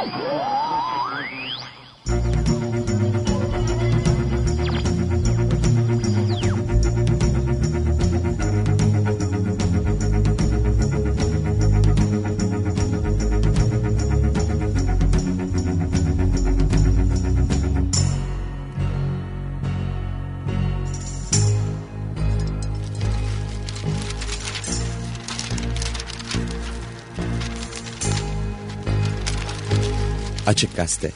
Oh! Açık Gazete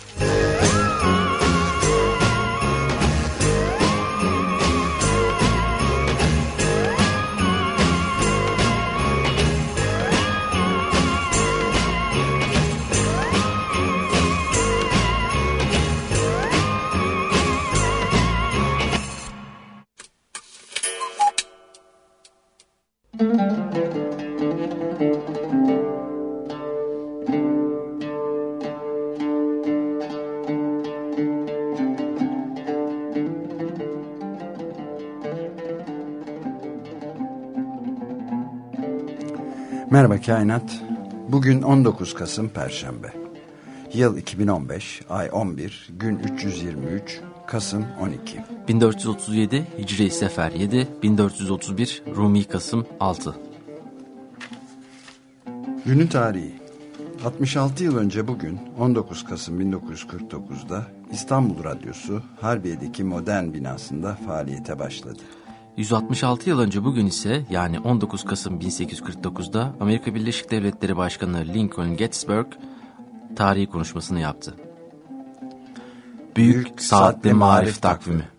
Kainat. Bugün 19 Kasım Perşembe. Yıl 2015, ay 11, gün 323, Kasım 12. 1437 Hicri Sefer 7, 1431 Rumi Kasım 6. Günün tarihi. 66 yıl önce bugün 19 Kasım 1949'da İstanbul Radyosu Harbiye'deki modern binasında faaliyete başladı. 166 yıl önce bugün ise yani 19 Kasım 1849'da Amerika Birleşik Devletleri Başkanı Lincoln Gettysburg tarihi konuşmasını yaptı. Büyük, Büyük Saatli Marif Takvimi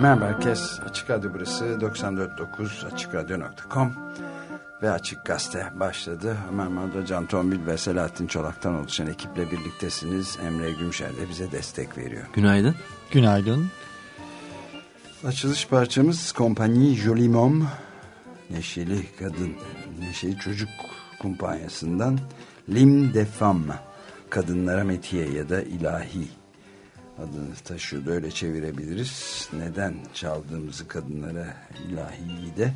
Merhaba herkes. Açık Radyo burası 94.9 AçıkRadyo.com ve Açık Gazete başladı. Ömer Madra, Can Tombil ve Selahattin Çolak'tan oluşan ekiple birliktesiniz. Emre Gümşer de bize destek veriyor. Günaydın. Günaydın. Açılış parçamız Kompanyı Jolimom Neşeli Kadın, Neşeli Çocuk kumpanyasından Lim de Femme Kadınlara Metiye ya da ilahi adını taşıyor. Öyle çevirebiliriz. Neden çaldığımızı kadınlara ilahiyi de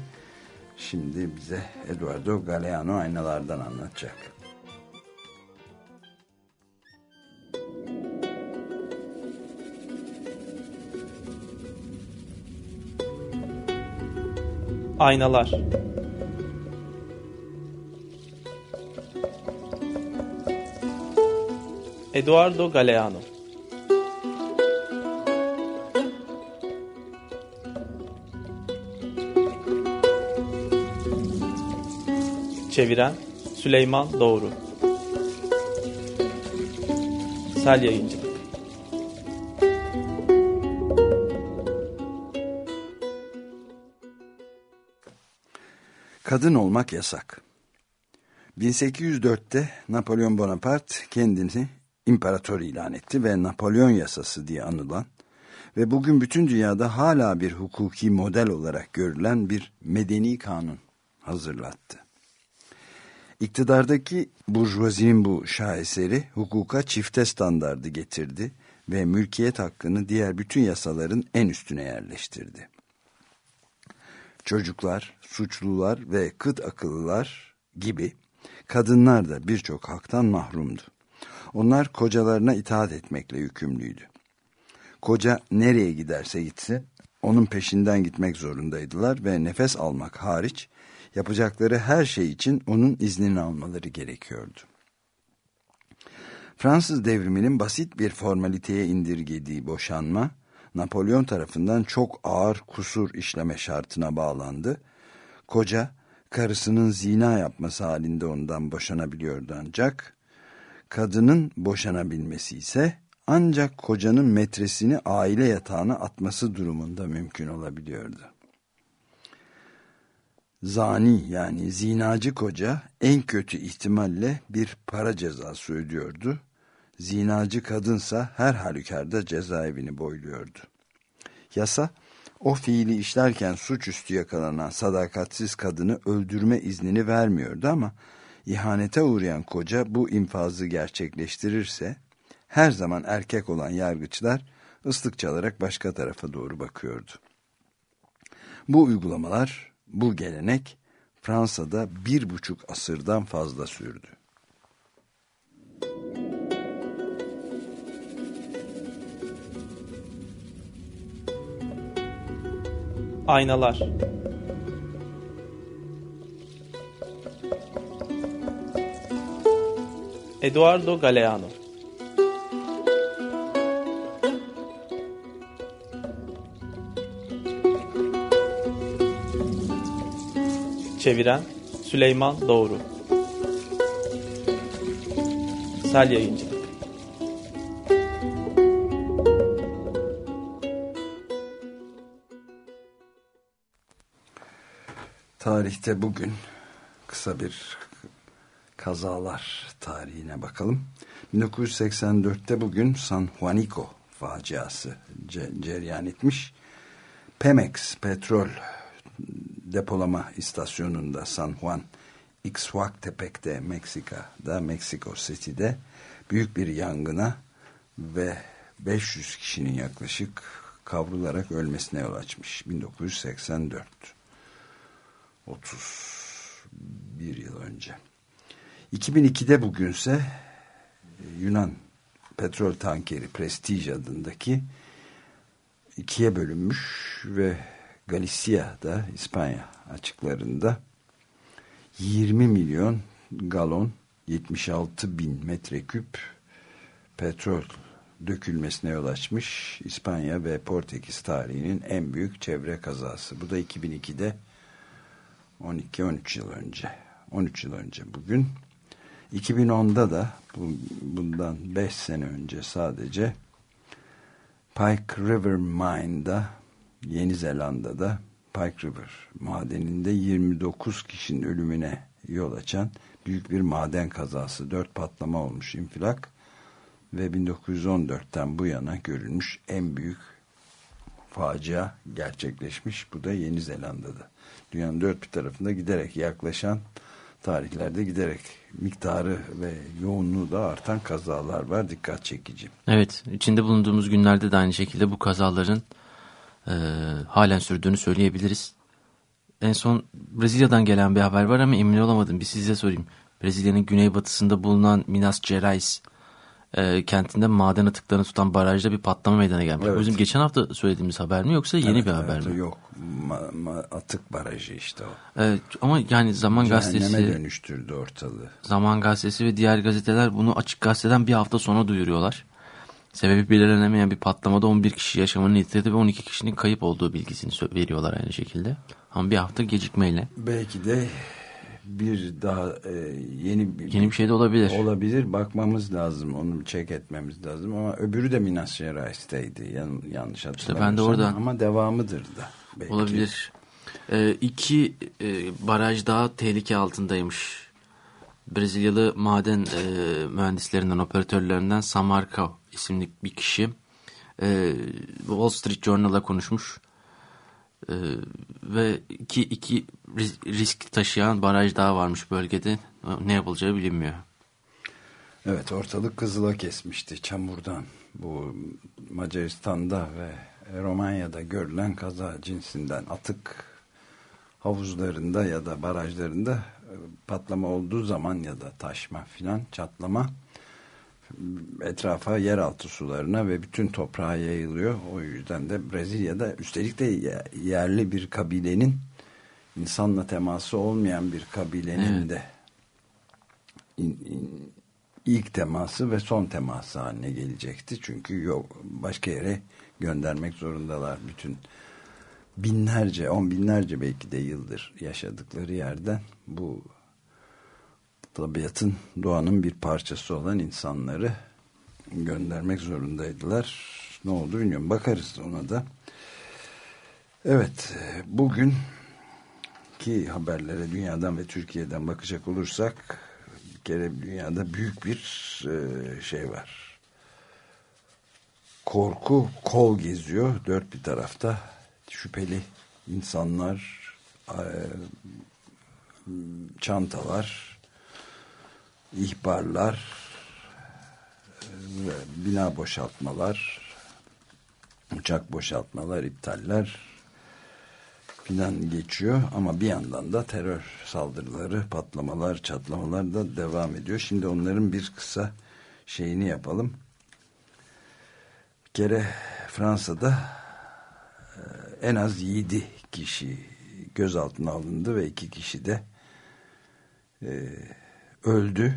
şimdi bize Eduardo Galeano aynalardan anlatacak. Aynalar Eduardo Galeano Çeviren Süleyman Doğru Sel Yayıncılık Kadın olmak yasak. 1804'te Napolyon Bonaparte kendini imparator ilan etti ve Napolyon yasası diye anılan ve bugün bütün dünyada hala bir hukuki model olarak görülen bir medeni kanun hazırlattı. İktidardaki burjuvazinin bu şaheseri hukuka çifte standardı getirdi ve mülkiyet hakkını diğer bütün yasaların en üstüne yerleştirdi. Çocuklar, suçlular ve kıt akıllılar gibi kadınlar da birçok haktan mahrumdu. Onlar kocalarına itaat etmekle yükümlüydü. Koca nereye giderse gitsin onun peşinden gitmek zorundaydılar ve nefes almak hariç yapacakları her şey için onun iznini almaları gerekiyordu. Fransız devriminin basit bir formaliteye indirgediği boşanma, Napolyon tarafından çok ağır kusur işleme şartına bağlandı. Koca, karısının zina yapması halinde ondan boşanabiliyordu ancak, kadının boşanabilmesi ise ancak kocanın metresini aile yatağına atması durumunda mümkün olabiliyordu. Zani yani zinacı koca en kötü ihtimalle bir para cezası ödüyordu. Zinacı kadınsa her halükarda cezaevini boyluyordu. Yasa o fiili işlerken suçüstü yakalanan sadakatsiz kadını öldürme iznini vermiyordu ama ihanete uğrayan koca bu infazı gerçekleştirirse her zaman erkek olan yargıçlar ıslık çalarak başka tarafa doğru bakıyordu. Bu uygulamalar, bu gelenek Fransa'da bir buçuk asırdan fazla sürdü. Aynalar Eduardo Galeano Çeviren Süleyman Doğru Sel Yayıncılık Tarihte bugün kısa bir kazalar tarihine bakalım. 1984'te bugün San Juanico faciası ce- cereyan etmiş. Pemex petrol depolama istasyonunda San Juan Ixhuactepec'te Meksika'da Meksiko City'de büyük bir yangına ve 500 kişinin yaklaşık kavrularak ölmesine yol açmış. 1984 31 yıl önce. 2002'de bugünse Yunan petrol tankeri Prestige adındaki ikiye bölünmüş ve Galicia'da İspanya açıklarında 20 milyon galon 76 bin metreküp petrol dökülmesine yol açmış. İspanya ve Portekiz tarihinin en büyük çevre kazası. Bu da 2002'de 12-13 yıl önce. 13 yıl önce bugün. 2010'da da bu, bundan 5 sene önce sadece Pike River Mine'da Yeni Zelanda'da Pike River madeninde 29 kişinin ölümüne yol açan büyük bir maden kazası. Dört patlama olmuş infilak ve 1914'ten bu yana görülmüş en büyük facia gerçekleşmiş. Bu da Yeni Zelanda'da. Dünyanın dört bir tarafında giderek yaklaşan tarihlerde giderek miktarı ve yoğunluğu da artan kazalar var. Dikkat çekici. Evet, içinde bulunduğumuz günlerde de aynı şekilde bu kazaların e, halen sürdüğünü söyleyebiliriz. En son Brezilya'dan gelen bir haber var ama emin olamadım. Bir size sorayım. Brezilya'nın güneybatısında bulunan Minas Gerais e, kentinde maden atıklarını tutan barajda bir patlama meydana gelmiş. Evet. Bizim geçen hafta söylediğimiz haber mi yoksa yeni Evet, bir haber evet, mi? Yok. Ma- ma- atık barajı işte o. E, ama yani Zaman Cehenneme Gazetesi, dönüştürdü ortalığı. Zaman Gazetesi ve diğer gazeteler bunu açık gazeteden bir hafta sonra duyuruyorlar. Sebebi belirlenemeyen bir patlamada 11 kişi yaşamını yitirdi ve 12 kişinin kayıp olduğu bilgisini veriyorlar aynı şekilde. Ama bir hafta gecikmeyle. Belki de bir daha e, yeni bir, Yeni bir şey de olabilir. olabilir. Bakmamız lazım. Onu check etmemiz lazım. Ama öbürü de Minas Gerais'teydi. Yan, yanlış hatırlamıyorsam. ben de orada- Ama devamıdır da. Belki. Olabilir. Ee, iki e, baraj daha tehlike altındaymış. Brezilyalı maden e, mühendislerinden, operatörlerinden Samarca isimli bir kişi e, Wall Street Journal'a konuşmuş. E, ve iki, iki ris- risk taşıyan baraj daha varmış bölgede. Ne yapılacağı bilinmiyor. Evet ortalık kızıla kesmişti çamurdan. Bu Macaristan'da ve Romanya'da görülen kaza cinsinden atık havuzlarında ya da barajlarında e, patlama olduğu zaman ya da taşma filan çatlama etrafa yeraltı sularına ve bütün toprağa yayılıyor. O yüzden de Brezilya'da üstelik de ye- yerli bir kabilenin insanla teması olmayan bir kabilenin Evet. de ilk teması ve son teması haline gelecekti. Çünkü yok başka yere göndermek zorundalar bütün binlerce, on binlerce belki de yıldır yaşadıkları yerden bu tabiatın, doğanın bir parçası olan insanları göndermek zorundaydılar. Ne oldu bilmiyorum. Bakarız ona da. Evet, bugün ki haberlere dünyadan ve Türkiye'den bakacak olursak bir kere dünyada büyük bir e, şey var. Korku kol geziyor dört bir tarafta. Şüpheli insanlar, e, çantalar, ihbarlar, e, bina boşaltmalar, uçak boşaltmalar, iptaller filan geçiyor ama bir yandan da terör saldırıları, patlamalar, çatlamalar da devam ediyor. Şimdi onların bir kısa şeyini yapalım. Bir kere Fransa'da e, en az 7 kişi gözaltına alındı ve 2 kişi de e, öldü.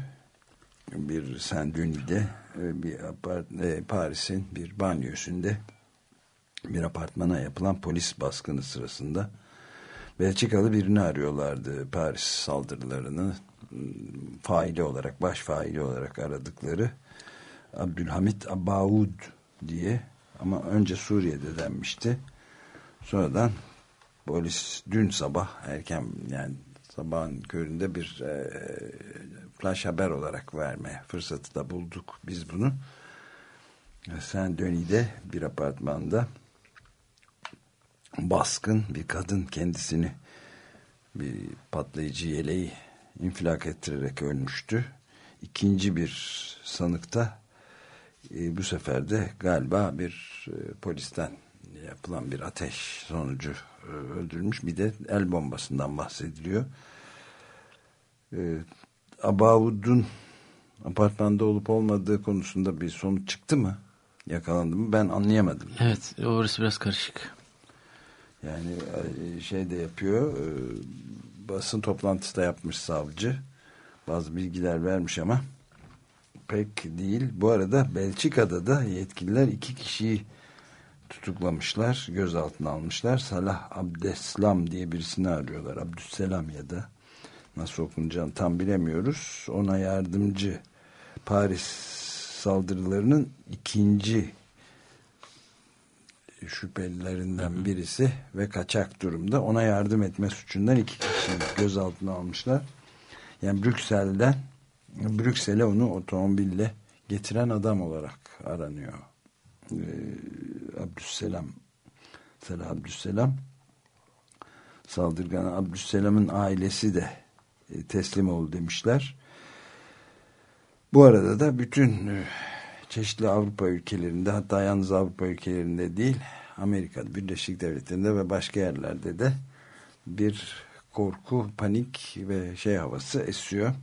Bir Saint-Denis'de e, bir apart- e, Paris'in bir banyosunda bir apartmana yapılan polis baskını sırasında Belçikalı birini arıyorlardı Paris saldırılarını ım, faili olarak baş faili olarak aradıkları Abdülhamit Abaud diye ama önce Suriye'de denmişti sonradan polis dün sabah erken yani sabahın köründe bir e, flash haber olarak verme fırsatı da bulduk biz bunu Saint Denis'de bir apartmanda baskın bir kadın kendisini bir patlayıcı yeleği infilak ettirerek ölmüştü. İkinci bir sanıkta e, bu sefer de galiba bir e, polisten yapılan bir ateş sonucu e, öldürülmüş. Bir de el bombasından bahsediliyor. E, Abaud'un apartmanda olup olmadığı konusunda bir sonuç çıktı mı? Yakalandı mı? Ben anlayamadım. Evet orası biraz karışık. Yani e, şey de yapıyor. Basın toplantısı da yapmış savcı. Bazı bilgiler vermiş ama pek değil. Bu arada Belçika'da da yetkililer iki kişiyi tutuklamışlar, gözaltına almışlar. Salah Abdeslam diye birisini arıyorlar. Abdüsselam ya da nasıl okunacağını tam bilemiyoruz. Ona yardımcı Paris saldırılarının ikinci şüphelilerinden birisi ve kaçak durumda. Ona yardım etme suçundan iki kişiyi gözaltına almışlar. Yani Brüksel'den Brüksel'e onu otomobille getiren adam olarak aranıyor. Ee, Abdüsselam Selam Abdüsselam saldırgan Abdüsselam'ın ailesi de e, teslim oldu demişler. Bu arada da bütün e, çeşitli Avrupa ülkelerinde hatta yalnız Avrupa ülkelerinde değil Amerika Birleşik Devletleri'nde ve başka yerlerde de bir korku, panik ve şey havası esiyor.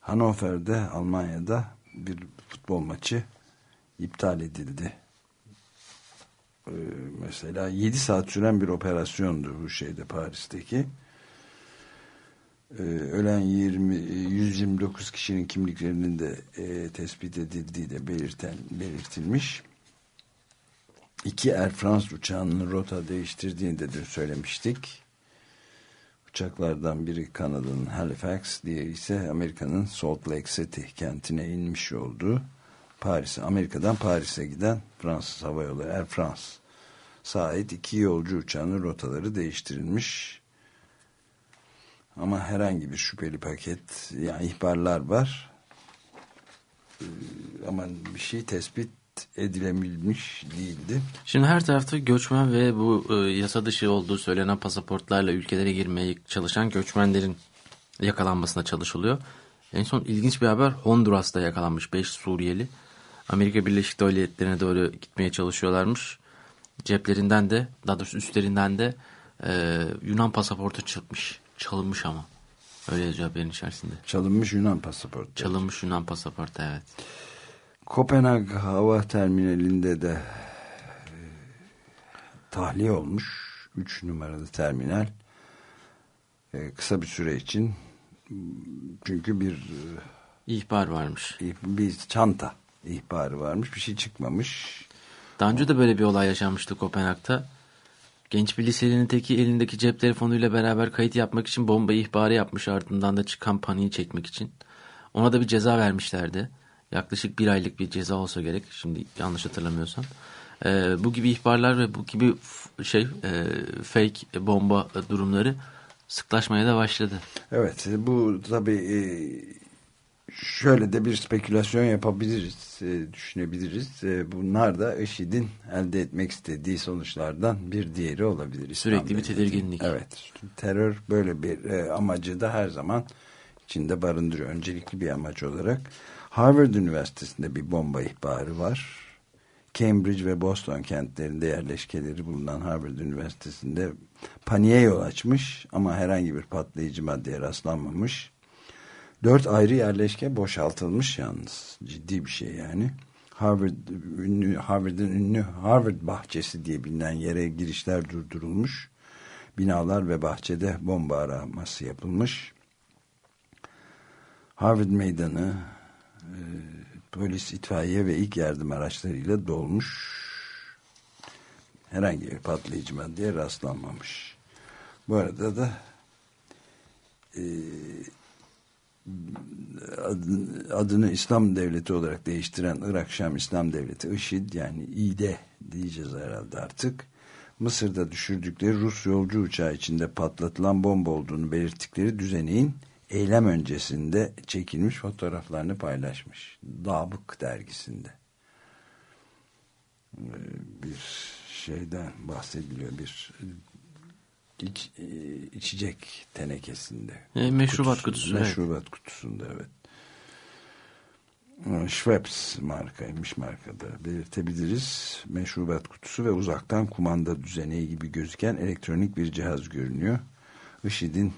Hannover'de Almanya'da bir futbol maçı iptal edildi. Ee, mesela 7 saat süren bir operasyondu bu şeyde Paris'teki. Ee, ölen 20 129 kişinin kimliklerinin de e, tespit edildiği de belirten belirtilmiş. İki Air France uçağının rota değiştirdiğini de dün söylemiştik. Uçaklardan biri Kanada'nın Halifax, diğeri ise Amerika'nın Salt Lake City kentine inmiş olduğu Paris'e, Amerika'dan Paris'e giden Fransız Hava Yolları Air France ait iki yolcu uçağının rotaları değiştirilmiş. Ama herhangi bir şüpheli paket yani ihbarlar var. Ee, ama bir şey tespit edilebilmiş değildi. Şimdi her tarafta göçmen ve bu e, yasa dışı olduğu söylenen pasaportlarla ülkelere girmeye çalışan göçmenlerin yakalanmasına çalışılıyor. En son ilginç bir haber Honduras'ta yakalanmış 5 Suriyeli. Amerika Birleşik Devletleri'ne doğru gitmeye çalışıyorlarmış. Ceplerinden de daha doğrusu üstlerinden de e, Yunan pasaportu çıkmış. Çalınmış ama. Öyle yazıyor haberin içerisinde. Çalınmış Yunan pasaportu. Çalınmış Yunan pasaportu evet. Kopenhag hava terminalinde de e, tahliye olmuş. 3 numaralı terminal. E, kısa bir süre için çünkü bir İhbar varmış. e, bir çanta ihbarı varmış. Bir şey çıkmamış. Daha önce de böyle bir olay yaşanmıştı Kopenhag'da. Genç bir liselinin teki elindeki cep telefonuyla beraber kayıt yapmak için bomba ihbarı yapmış ardından da çıkan paniği çekmek için. Ona da bir ceza vermişlerdi. Yaklaşık bir aylık bir ceza olsa gerek. Şimdi yanlış hatırlamıyorsam. Ee, bu gibi ihbarlar ve bu gibi şey e, fake bomba durumları sıklaşmaya da başladı. Evet bu tabii e, şöyle de bir spekülasyon yapabiliriz, e, düşünebiliriz. E, bunlar da IŞİD'in elde etmek istediği sonuçlardan bir diğeri olabilir. İslam Sürekli bir tedirginlik. Evet. Terör böyle bir e, amacı da her zaman içinde barındırıyor. Öncelikli bir amaç olarak. Harvard Üniversitesi'nde bir bomba ihbarı var. Cambridge ve Boston kentlerinde yerleşkeleri bulunan Harvard Üniversitesi'nde paniğe yol açmış ama herhangi bir patlayıcı maddeye rastlanmamış. Dört ayrı yerleşke boşaltılmış yalnız. Ciddi bir şey yani. Harvard ünlü, Harvard'ın ünlü Harvard bahçesi diye bilinen yere girişler durdurulmuş. Binalar ve bahçede bomba araması yapılmış. Harvard meydanı e, polis, itfaiye ve ilk yardım araçlarıyla dolmuş. Herhangi bir patlayıcı maddeye rastlanmamış. Bu arada da e, adını, İslam Devleti olarak değiştiren Irak Şam İslam Devleti IŞİD yani İDE diyeceğiz herhalde artık. Mısır'da düşürdükleri Rus yolcu uçağı içinde patlatılan bomba olduğunu belirttikleri düzeneğin eylem öncesinde çekilmiş fotoğraflarını paylaşmış. Dabık dergisinde. Ee, Bir şeyden bahsediliyor. Bir iç, e, içecek tenekesinde. E, meşrubat kutusu, evet. Meşrubat kutusunda evet. Ee, Schweppes markaymış markada belirtebiliriz. Meşrubat kutusu ve uzaktan kumanda düzeneği gibi gözüken elektronik bir cihaz görünüyor. IŞİD'in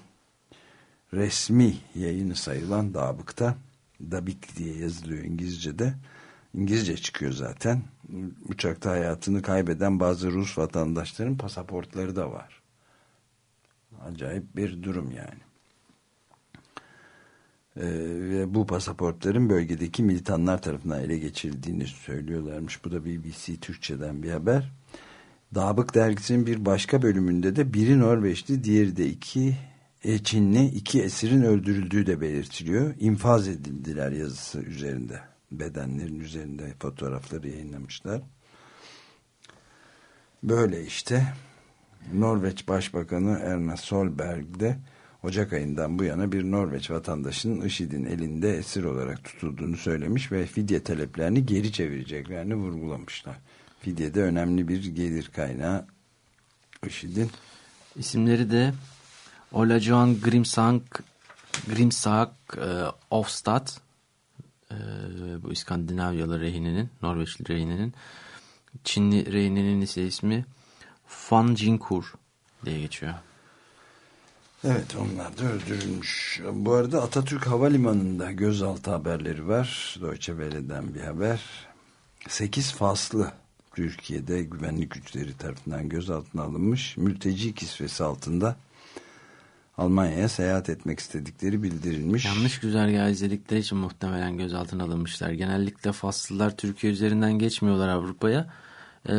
resmi yayını sayılan Dabık'ta Dabik diye yazılıyor İngilizce'de İngilizce çıkıyor zaten. Uçakta hayatını kaybeden bazı Rus vatandaşların pasaportları da var. Acayip bir durum yani. Ee, ve bu pasaportların bölgedeki militanlar tarafından ele geçirildiğini söylüyorlarmış. Bu da BBC Türkçe'den bir haber. Dağbık dergisinin bir başka bölümünde de biri Norveçli, diğeri de iki e, Çinli iki esirin öldürüldüğü de belirtiliyor. İnfaz edildiler yazısı üzerinde. Bedenlerin üzerinde fotoğrafları yayınlamışlar. Böyle işte Norveç Başbakanı Erna Solberg de Ocak ayından bu yana bir Norveç vatandaşının IŞİD'in elinde esir olarak tutulduğunu söylemiş ve fidye taleplerini geri çevireceklerini vurgulamışlar. Fidye de önemli bir gelir kaynağı IŞİD'in. İsimleri de Ola Johan Grimsank Grimsak e, Ofstad e, bu İskandinavyalı rehinenin Norveçli rehinenin Çinli rehinenin ise ismi Fan Jinkur diye geçiyor. Evet onlar da öldürülmüş. Bu arada Atatürk Havalimanı'nda gözaltı haberleri var. Deutsche Welle'den bir haber. 8 faslı Türkiye'de güvenlik güçleri tarafından gözaltına alınmış. Mülteci kisvesi altında Almanya'ya seyahat etmek istedikleri bildirilmiş. Yanlış güzergah izledikleri için muhtemelen gözaltına alınmışlar. Genellikle Faslılar Türkiye üzerinden geçmiyorlar Avrupa'ya. Ee,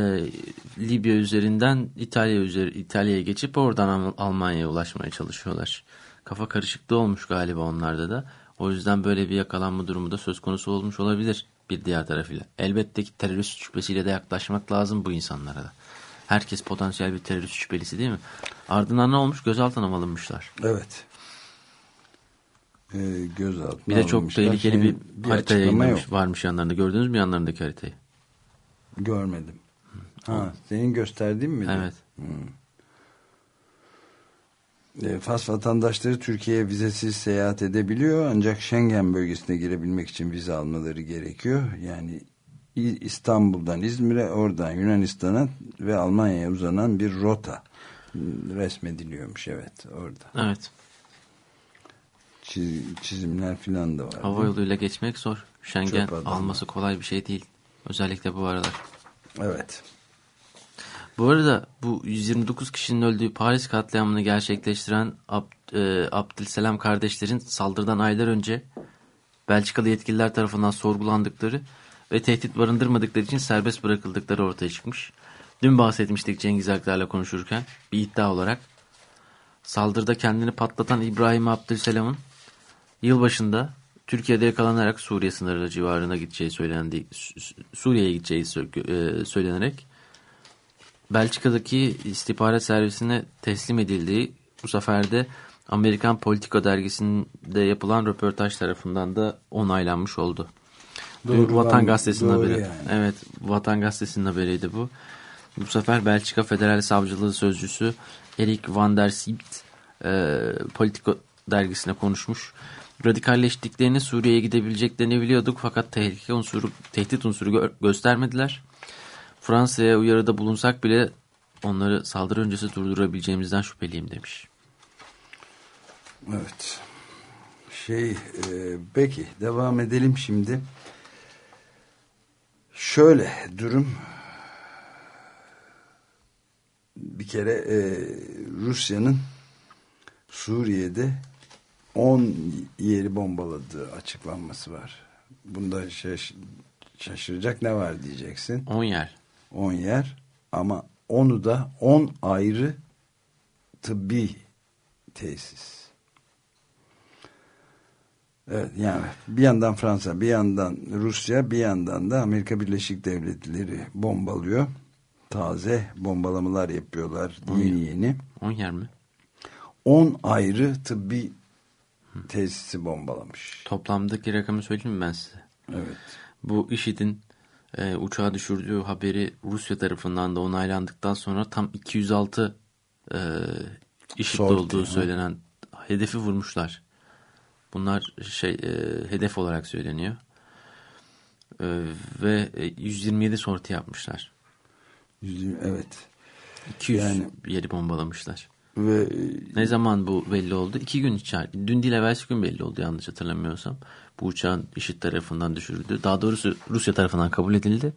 Libya üzerinden İtalya üzeri İtalya'ya geçip oradan Al- Almanya'ya ulaşmaya çalışıyorlar. Kafa karışıklığı olmuş galiba onlarda da. O yüzden böyle bir yakalanma durumu da söz konusu olmuş olabilir bir diğer tarafıyla. Elbette ki terörist şüphesiyle de yaklaşmak lazım bu insanlara da. Herkes potansiyel bir terörist şüphelisi değil mi? Ardından ne olmuş? Gözaltına mı alınmışlar? Evet. Ee, gözaltına Bir de çok alınmışlar. tehlikeli bir, Senin harita yayınlamış yok. varmış yanlarında. Gördünüz mü yanlarındaki haritayı? Görmedim. Ha, senin gösterdiğin mi? Evet. E, Fas vatandaşları Türkiye'ye vizesiz seyahat edebiliyor ancak Schengen bölgesine girebilmek için vize almaları gerekiyor. Yani İstanbul'dan İzmir'e oradan Yunanistan'a ve Almanya'ya uzanan bir rota resmediliyormuş evet orada. Evet. Çiz- çizimler filan da var. Hava yoluyla geçmek zor. Schengen alması kolay bir şey değil. Özellikle bu aralar. Evet. Bu arada bu 129 kişinin öldüğü Paris katliamını gerçekleştiren Ab- e, Abdülselam kardeşlerin saldırıdan aylar önce Belçikalı yetkililer tarafından sorgulandıkları ve tehdit barındırmadıkları için serbest bırakıldıkları ortaya çıkmış. Dün bahsetmiştik Cengiz Aktar'la konuşurken bir iddia olarak saldırıda kendini patlatan İbrahim Abdülselam'ın yılbaşında Türkiye'de yakalanarak Suriye sınırı civarına gideceği söylendi. Suriye'ye gideceği e, söylenerek Belçika'daki istihbarat servisine teslim edildiği bu sefer de Amerikan Politico dergisinde yapılan röportaj tarafından da onaylanmış oldu. Doğru Bu Vatan Gazetesi'nin doğru haberi. yani. Evet, Vatan Gazetesi'nin haberiydi bu. Bu sefer Belçika Federal Savcılığı Sözcüsü Erik van der Siept e, Politico dergisine konuşmuş. Radikalleştiklerini Suriye'ye gidebileceklerini biliyorduk fakat tehlike unsuru, tehdit unsuru gö- göstermediler. Fransa'ya uyarıda bulunsak bile onları saldırı öncesi durdurabileceğimizden şüpheliyim demiş. Evet. Şey, e, peki devam edelim şimdi. Şöyle durum bir kere e, Rusya'nın Suriye'de 10 yeri bombaladığı açıklanması var. Bunda şaş- şaşıracak ne var diyeceksin. 10 yer. 10 yer ama onu da 10 ayrı tıbbi tesis. Evet yani bir yandan Fransa, bir yandan Rusya, bir yandan da Amerika Birleşik Devletleri bombalıyor. Taze bombalamalar yapıyorlar yeni yeni. 10 yer mi? 10 ayrı tıbbi tesisi bombalamış. Toplamdaki rakamı söyleyeyim mi ben size? Evet. Bu IŞİD'in e, uçağı düşürdüğü haberi Rusya tarafından da onaylandıktan sonra tam 206 e, IŞİD'de olduğu ha. söylenen hedefi vurmuşlar. Bunlar şey e, hedef olarak söyleniyor. E, ve e, 127 sorti yapmışlar. Evet. 200 Yani- yeri bombalamışlar. Ve Ne zaman bu belli oldu? İki gün içer. Dün değil evvelsi gün belli oldu yanlış hatırlamıyorsam. Bu uçağın IŞİD tarafından düşürüldü. Daha doğrusu Rusya tarafından kabul edildi.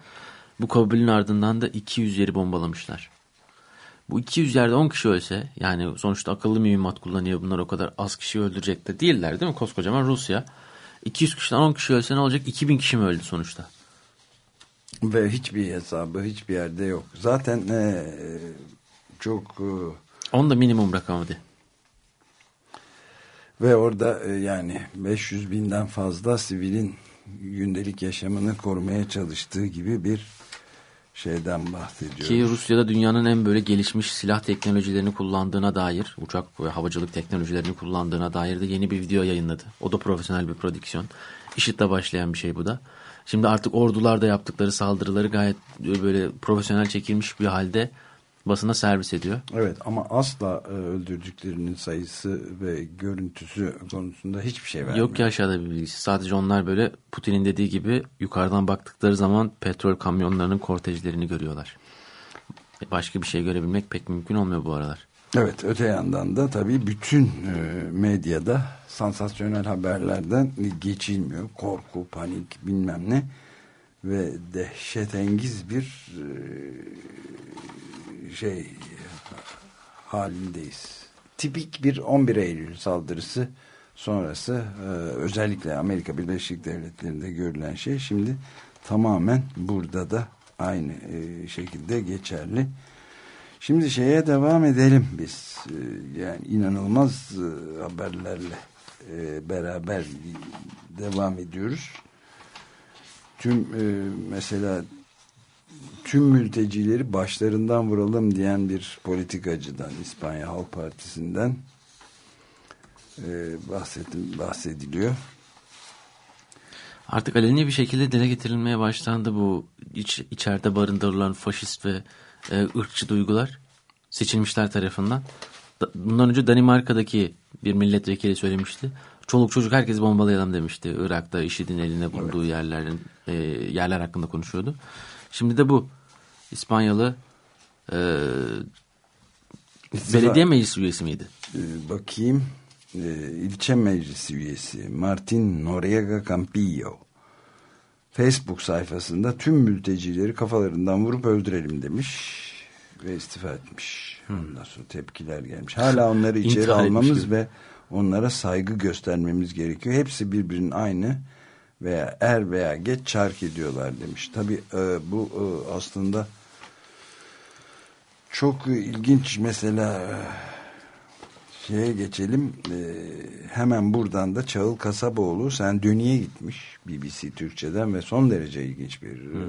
Bu kabulün ardından da 200 yeri bombalamışlar. Bu 200 yerde 10 kişi ölse yani sonuçta akıllı mühimmat kullanıyor bunlar o kadar az kişi öldürecek de değiller değil mi? Koskocaman Rusya. 200 kişiden 10 kişi ölse ne olacak? 2000 kişi mi öldü sonuçta? ve hiçbir hesabı hiçbir yerde yok. Zaten e, çok e, Onu da minimum rakamıydı. Ve orada e, yani 500 binden fazla sivilin gündelik yaşamını korumaya çalıştığı gibi bir şeyden bahsediyoruz. Ki Rusya'da dünyanın en böyle gelişmiş silah teknolojilerini kullandığına dair, uçak ve havacılık teknolojilerini kullandığına dair de yeni bir video yayınladı. O da profesyonel bir prodüksiyon. IŞİD'le başlayan bir şey bu da. Şimdi artık ordularda yaptıkları saldırıları gayet böyle profesyonel çekilmiş bir halde basına servis ediyor. Evet ama asla e, öldürdüklerinin sayısı ve görüntüsü konusunda hiçbir şey vermiyor. Yok ki aşağıda bir bilgisi. Sadece onlar böyle Putin'in dediği gibi yukarıdan baktıkları zaman petrol kamyonlarının kortejlerini görüyorlar. Başka bir şey görebilmek pek mümkün olmuyor bu aralar. Evet öte yandan da tabii bütün e, medyada sansasyonel haberlerden geçilmiyor. Korku, panik bilmem ne ve dehşetengiz bir e, şey halindeyiz. Tipik bir 11 Eylül saldırısı sonrası e, özellikle Amerika Birleşik Devletleri'nde görülen şey şimdi tamamen burada da aynı e, şekilde geçerli. Şimdi şeye devam edelim biz. Yani inanılmaz e, haberlerle e, beraber devam ediyoruz. Tüm e, mesela tüm mültecileri başlarından vuralım diyen bir politikacıdan İspanya Halk Partisi'nden bahsettim, bahsediliyor. Artık aleni bir şekilde dile getirilmeye başlandı bu iç, içeride barındırılan faşist ve e, ırkçı duygular seçilmişler tarafından. Da- Bundan önce Danimarka'daki bir milletvekili söylemişti. Çoluk çocuk herkesi bombalayalım demişti. Irak'ta IŞİD'in eline bulunduğu yerlerin e, yerler hakkında konuşuyordu. Şimdi de bu İspanyalı e, belediye meclisi üyesi miydi? Ee, bakayım Ee, ilçe meclisi üyesi Martin Noriega Campillo Facebook sayfasında tüm mültecileri kafalarından vurup öldürelim demiş ve istifa etmiş. Ondan sonra tepkiler gelmiş. Hala onları içeri almamız ve onlara saygı göstermemiz gerekiyor. Hepsi birbirinin aynı veya er veya geç çark ediyorlar demiş. Tabi bu e, aslında çok ilginç mesela e, şeye geçelim. E, hemen buradan da Çağıl Kasaboğlu sen Dönü'ye gitmiş BBC Türkçe'den ve son derece ilginç bir e,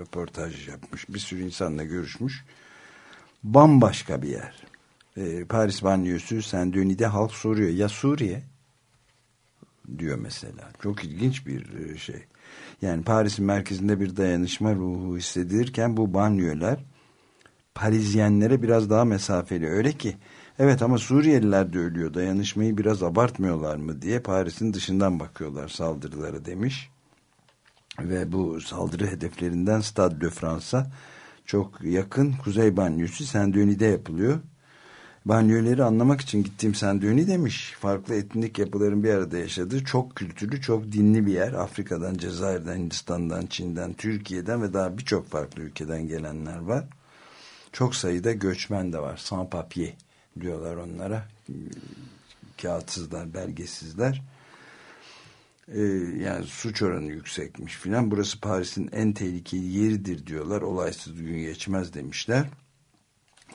röportaj yapmış. Bir sürü insanla görüşmüş. Bambaşka bir yer. Paris banyosu sen Dönü'de halk soruyor. Ya Suriye? diyor mesela. Çok ilginç bir şey. Yani Paris'in merkezinde bir dayanışma ruhu hissedilirken bu banyolar Parizyenlere biraz daha mesafeli. Öyle ki evet ama Suriyeliler de ölüyor. Dayanışmayı biraz abartmıyorlar mı diye Paris'in dışından bakıyorlar saldırılara demiş. Ve bu saldırı hedeflerinden Stade de France'a çok yakın Kuzey Banyosu Saint-Denis'de yapılıyor. Banyoları anlamak için gittiğim Saint-Denis demiş. Farklı etnik yapıların bir arada yaşadığı çok kültürlü, çok dinli bir yer. Afrika'dan, Cezayir'den, Hindistan'dan, Çin'den, Türkiye'den ve daha birçok farklı ülkeden gelenler var. Çok sayıda göçmen de var. Sans papier diyorlar onlara. Kağıtsızlar, belgesizler. Ee, yani suç oranı yüksekmiş filan. Burası Paris'in en tehlikeli yeridir diyorlar. Olaysız gün geçmez demişler.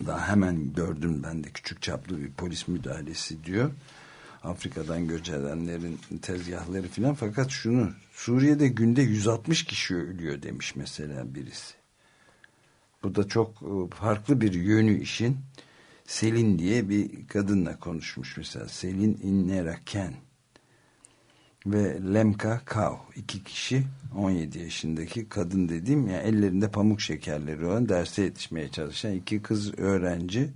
Daha hemen gördüm ben de küçük çaplı bir polis müdahalesi diyor. Afrika'dan göç edenlerin tezgahları filan. Fakat şunu Suriye'de günde 160 kişi ölüyor demiş mesela birisi. Bu da çok e, farklı bir yönü işin. Selin diye bir kadınla konuşmuş mesela. Selin Inneraken ve Lemka Kav iki kişi 17 yaşındaki kadın dediğim yani ellerinde pamuk şekerleri olan derse yetişmeye çalışan iki kız öğrenci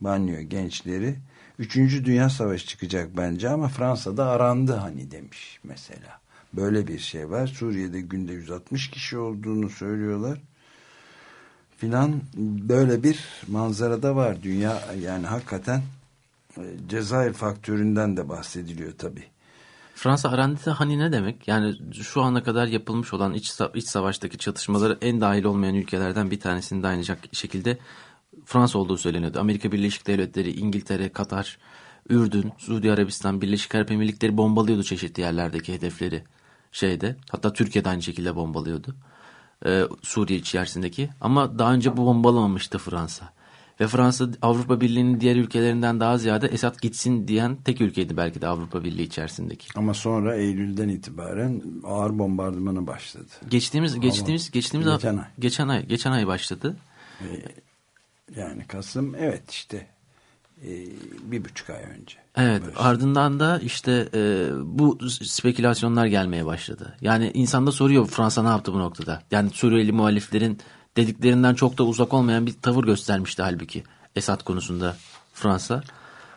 banyo gençleri 3. Dünya Savaşı çıkacak bence ama Fransa'da arandı hani demiş mesela. Böyle bir şey var. Suriye'de günde 160 kişi olduğunu söylüyorlar. Filan böyle bir manzarada var. Dünya yani hakikaten E, Cezayir faktöründen de bahsediliyor tabii. Fransa arandite hani ne demek? Yani şu ana kadar yapılmış olan iç, iç savaştaki çatışmaları en dahil olmayan ülkelerden bir tanesinin de aynı şekilde Fransa olduğu söyleniyordu. Amerika Birleşik Devletleri, İngiltere, Katar, Ürdün, Suudi Arabistan, Birleşik Arap Emirlikleri bombalıyordu çeşitli yerlerdeki hedefleri şeyde. Hatta Türkiye'de aynı şekilde bombalıyordu. Ee, Suriye içerisindeki. Ama daha önce bu bombalamamıştı Fransa. Ve Fransa Avrupa Birliği'nin diğer ülkelerinden daha ziyade Esad gitsin diyen tek ülkeydi belki de Avrupa Birliği içerisindeki. Ama sonra Eylül'den itibaren ağır bombardımanı başladı. Geçtiğimiz geçtiğimiz geçtiğimiz Geçen ay. geçen ay geçen ay başladı. Yani Kasım evet işte e, bir buçuk ay önce. Evet Böyle. ardından da işte e, bu spekülasyonlar gelmeye başladı. Yani insan da soruyor Fransa ne yaptı bu noktada? Yani Suriyeli muhaliflerin dediklerinden çok da uzak olmayan bir tavır göstermişti halbuki Esad konusunda Fransa.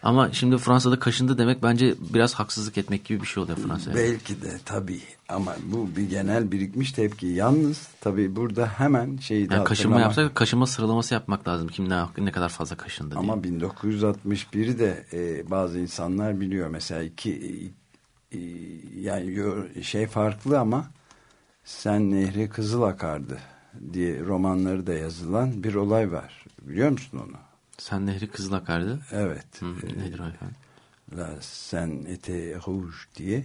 Ama şimdi Fransa'da kaşındı demek bence biraz haksızlık etmek gibi bir şey oluyor Fransa'ya. Belki de tabii ama bu bir genel birikmiş tepki. Yalnız tabii burada hemen şeyi de Yani kaşınma yapsak kaşınma sıralaması yapmak lazım. Kim ne, ne kadar fazla kaşındı diye. Ama 1961'i de e, bazı insanlar biliyor. Mesela iki e, yani yo- şey farklı ama Sen Nehri Kızıl Akardı diye romanları da yazılan bir olay var. Biliyor musun onu? Sen Nehri Kızıl Akardı. Evet. Hı, nedir o efendim? La Sen Ete Rouge diye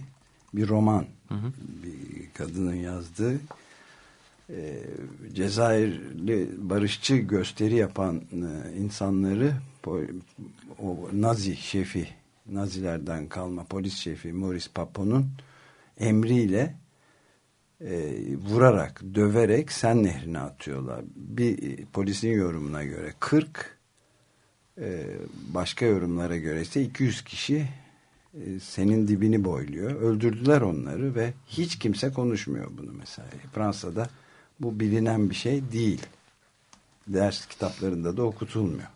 bir roman. Bir kadının yazdığı e, Cezayirli barışçı gösteri yapan e, insanları o Nazi şefi Nazilerden kalma polis şefi Maurice Papon'un emriyle e, vurarak, döverek Sen Nehri'ne atıyorlar. Bir e, polisin yorumuna göre 40 e, başka yorumlara göre ise 200 kişi senin dibini boyluyor. Öldürdüler onları ve hiç kimse konuşmuyor bunu mesela. Fransa'da bu bilinen bir şey değil. Ders kitaplarında da okutulmuyor.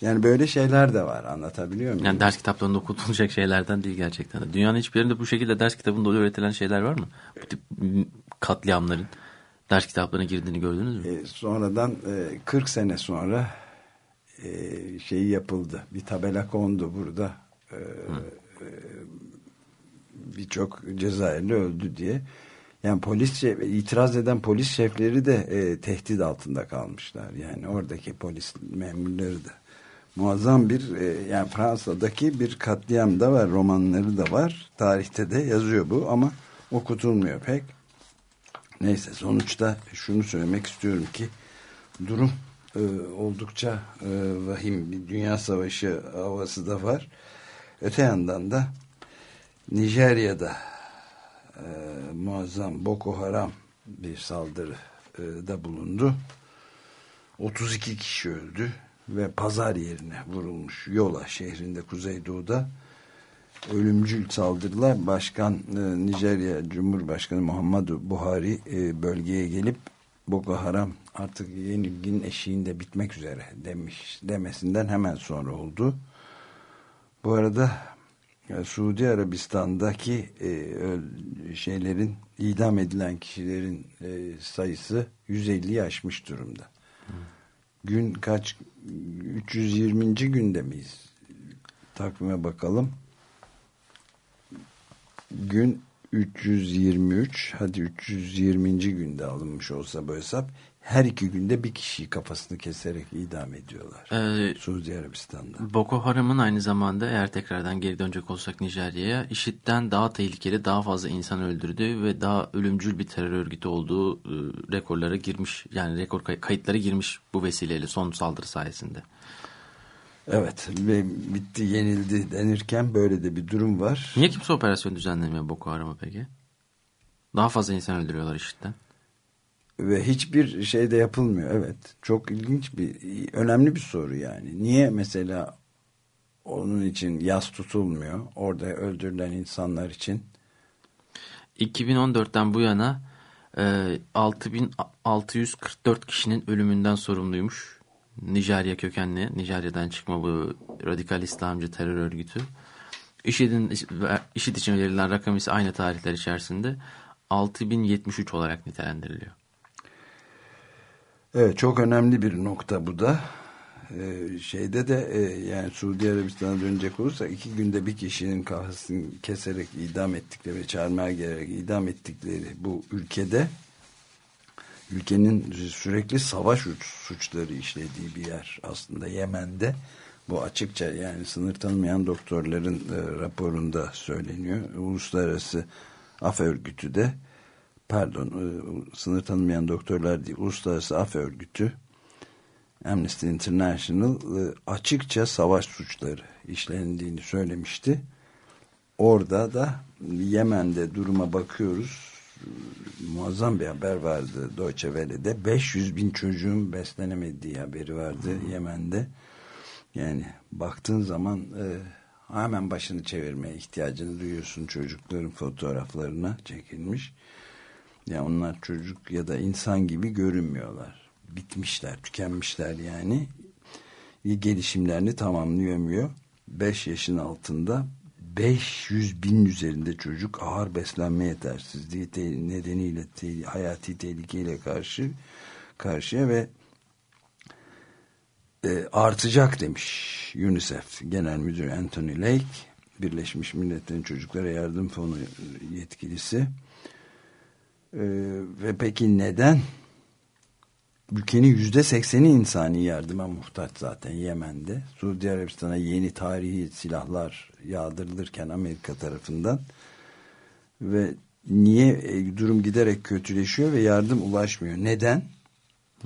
Yani böyle şeyler de var anlatabiliyor muyum? Yani ders kitaplarında okutulacak şeylerden değil gerçekten. de. Dünyanın hiçbir yerinde bu şekilde ders kitabında öğretilen şeyler var mı? Bu tip katliamların ders kitaplarına girdiğini gördünüz mü? E, sonradan e, 40 sene sonra e, şeyi yapıldı. Bir tabela kondu burada. E, Birçok Cezayirli öldü diye. Yani polis itiraz eden polis şefleri de e, tehdit altında kalmışlar. Yani oradaki polis memurları da. Muazzam bir e, yani Fransa'daki bir katliam da var. Romanları da var. Tarihte de yazıyor bu ama okutulmuyor pek. Neyse sonuçta şunu söylemek istiyorum ki durum e, oldukça e, vahim bir dünya savaşı havası da var. Öte yandan da Nijerya'da e, muazzam Boko Haram bir saldırı e, da bulundu. 32 kişi öldü ve pazar yerine vurulmuş Yola şehrinde kuzeydoğuda ölümcül saldırılar başkan e, Nijerya Cumhurbaşkanı Muhammadu Buhari e, bölgeye gelip Boko Haram artık yenilginin eşiğinde bitmek üzere demiş demesinden hemen sonra oldu. Bu arada e, Suudi Arabistan'daki e, şeylerin idam edilen kişilerin e, sayısı 150'yi aşmış durumda. Gün kaç 320. günde miyiz? Takvime bakalım gün 323 hadi 320. günde alınmış olsa bu hesap her iki günde bir kişiyi kafasını keserek idam ediyorlar. Ee, Suudi Arabistan'da. Boko Haram'ın aynı zamanda eğer tekrardan geri dönecek olsak Nijerya'ya IŞİD'den daha tehlikeli, daha fazla insan öldürdüğü ve daha ölümcül bir terör örgütü olduğu e, rekorlara girmiş. Yani rekor kay- kayıtlara girmiş bu vesileyle son saldırı sayesinde. Evet ve bitti yenildi denirken böyle de bir durum var. Niye kimse operasyon düzenlemiyor Boko Haram'a peki? Daha fazla insan öldürüyorlar IŞİD'den. Ve hiçbir şey de yapılmıyor. Evet çok ilginç bir önemli bir soru yani. Niye mesela onun için yas tutulmuyor orada öldürülen insanlar için? 2014'ten bu yana e, 6644 kişinin ölümünden sorumluymuş. Nijerya kökenli, Nijerya'dan çıkma bu radikal İslamcı terör örgütü. IŞİD'in IŞİD için verilen rakam ise aynı tarihler içerisinde 6073 olarak nitelendiriliyor. Evet çok önemli bir nokta bu da. Ee, şeyde de e, yani Suudi Arabistan'a dönecek olursa iki günde bir kişinin kafasını keserek idam ettikleri ve çarmıha gelerek idam ettikleri bu ülkede ülkenin sürekli savaş suçları işlediği bir yer aslında Yemen'de bu açıkça yani sınır tanımayan doktorların e, raporunda söyleniyor. Uluslararası Af Örgütü de pardon e, sınır tanımayan doktorlar değil Uluslararası Af Örgütü Amnesty International e, açıkça savaş suçları işlendiğini söylemişti. Orada da Yemen'de duruma bakıyoruz. Muazzam bir haber vardı Deutsche Welle'de. 500 bin çocuğun beslenemediği haberi vardı Yemen'de. Yani baktığın zaman e, hemen başını çevirmeye ihtiyacını duyuyorsun çocukların fotoğraflarına çekilmiş. Ya yani onlar çocuk ya da insan gibi görünmüyorlar. Bitmişler, tükenmişler yani. Gelişimlerini tamamlayamıyor. 5 yaşın altında 500 bin üzerinde çocuk ağır beslenme yetersizliği te nedeniyle te hayati tehlikeyle karşı karşıya ve e, artacak demiş UNICEF Genel Müdürü Anthony Lake Birleşmiş Milletler'in Çocuklara Yardım Fonu yetkilisi ve peki neden ülkenin yüzde sekseni insani yardıma muhtaç zaten Yemen'de Suudi Arabistan'a yeni tarihi silahlar yağdırılırken Amerika tarafından ve niye e, durum giderek kötüleşiyor ve yardım ulaşmıyor neden?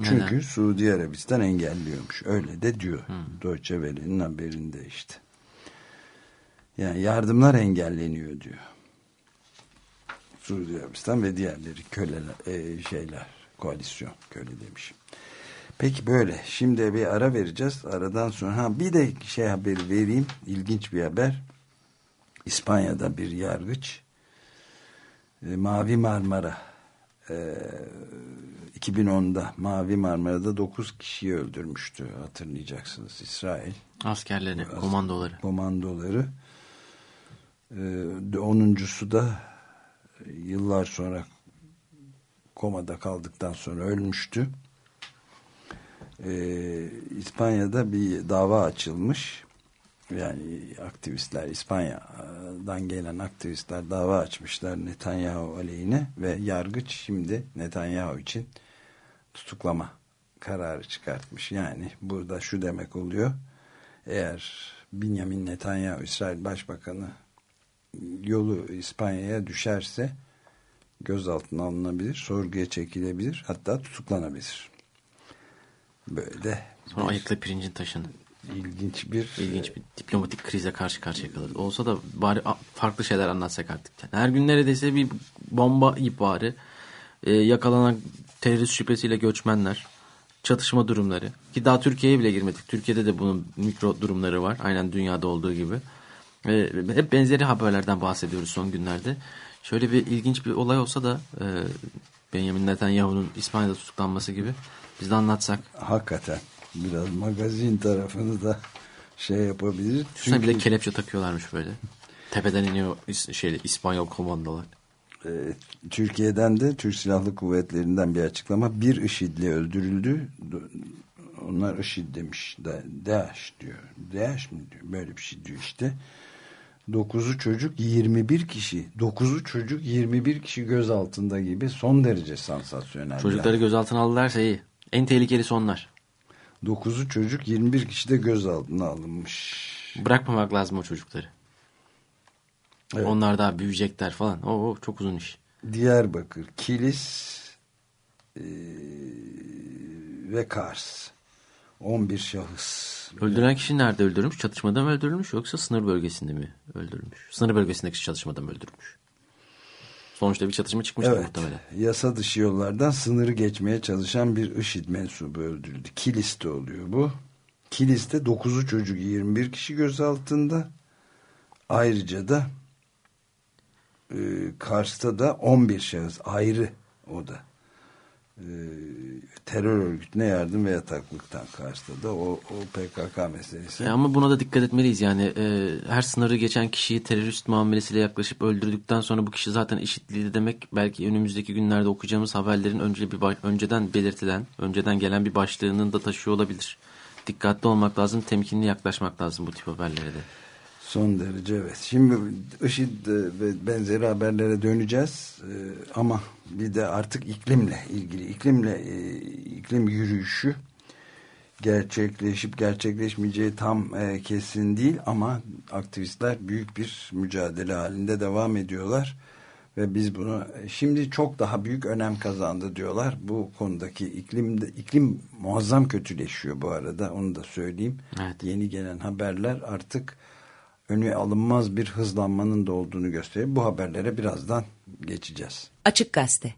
Çünkü Neden? Suudi Arabistan engelliyormuş. Öyle de diyor. Hmm. Deutsche Welle'nin haberinde işte. Yani yardımlar engelleniyor diyor. Suudi Arabistan ve diğerleri köleler, e, şeyler, koalisyon köle demişim. Peki böyle. Şimdi bir ara vereceğiz. Aradan sonra ha bir de şey haberi vereyim. İlginç bir haber. İspanya'da bir yargıç e, Mavi Marmara e, 2010'da Mavi Marmara'da 9 kişiyi öldürmüştü hatırlayacaksınız İsrail. Askerleri, As komandoları. Komandoları. Ee, onuncusu da yıllar sonra komada kaldıktan sonra ölmüştü. Ee, İspanya'da bir dava açılmış yani aktivistler İspanya'dan gelen aktivistler dava açmışlar Netanyahu aleyhine ve yargıç şimdi Netanyahu için tutuklama kararı çıkartmış. Yani burada şu demek oluyor. Eğer Benjamin Netanyahu İsrail Başbakanı yolu İspanya'ya düşerse gözaltına alınabilir, sorguya çekilebilir, hatta tutuklanabilir. Böyle Sonra bir, ayıkla pirincin taşını ilginç bir ilginç bir diplomatik krize karşı karşıya kalır. Olsa da bari farklı şeyler anlatsak artık. Yani her gün neredeyse bir bomba ihbarı, e, yakalanan terörist şüphesiyle göçmenler, çatışma durumları ki daha Türkiye'ye bile girmedik. Türkiye'de de bunun mikro durumları var. Aynen dünyada olduğu gibi. E, hep benzeri haberlerden bahsediyoruz son günlerde. Şöyle bir ilginç bir olay olsa da e, Benjamin Netanyahu'nun İspanya'da tutuklanması gibi biz de anlatsak. Hakikaten biraz magazin tarafını da şey yapabilir. Çünkü... bir de kelepçe takıyorlarmış böyle. Tepeden iniyor şeyle İspanyol komandolar. E, Türkiye'den de Türk Silahlı Kuvvetleri'nden bir açıklama. Bir IŞİD'li öldürüldü. Onlar IŞİD demiş. DAEŞ diyor. DAEŞ mi diyor? Böyle bir şey diyor işte. Dokuzu çocuk 21 kişi. Dokuzu çocuk 21 kişi göz altında gibi son derece sansasyonel. Çocukları gözaltına aldılarsa iyi. En tehlikelisi onlar. 9'u çocuk 21 kişi de gözaltına alınmış. Bırakmamak lazım o çocukları. Evet. Onlar daha büyüyecekler falan. O çok uzun iş. Diyarbakır, Kilis e, ve Kars. 11 şahıs. Öldüren kişi nerede öldürülmüş? Çatışmada mı öldürülmüş yoksa sınır bölgesinde mi öldürülmüş? Sınır bölgesindeki çatışmada mı öldürülmüş? Sonuçta bir çatışma çıkmıştır evet, muhtemelen. Yasa dışı yollardan sınırı geçmeye çalışan bir IŞİD mensubu öldürüldü. Kilis'te oluyor bu. Kilis'te 9'u çocuk 21 kişi gözaltında. Ayrıca da e, Kars'ta da 11 şahıs ayrı o da terör örgütüne yardım ve yataklıktan karşıladı. da o, o PKK meselesi. E ama buna da dikkat etmeliyiz. Yani e, her sınırı geçen kişiyi terörist muamelesiyle yaklaşıp öldürdükten sonra bu kişi zaten işitliydi demek belki önümüzdeki günlerde okuyacağımız haberlerin önce bir önceden belirtilen, önceden gelen bir başlığının da taşıyor olabilir. dikkatli olmak lazım, temkinli yaklaşmak lazım bu tip haberlere de. Son derece evet. Şimdi IŞİD ve benzeri haberlere döneceğiz. Ee, ama bir de artık iklimle ilgili iklimle e, iklim yürüyüşü gerçekleşip gerçekleşmeyeceği tam e, kesin değil ama aktivistler büyük bir mücadele halinde devam ediyorlar ve biz bunu şimdi çok daha büyük önem kazandı diyorlar. Bu konudaki iklim iklim muazzam kötüleşiyor bu arada onu da söyleyeyim. Evet. Yeni gelen haberler artık önü alınmaz bir hızlanmanın da olduğunu gösteriyor. Bu haberlere birazdan geçeceğiz. Açık Gazete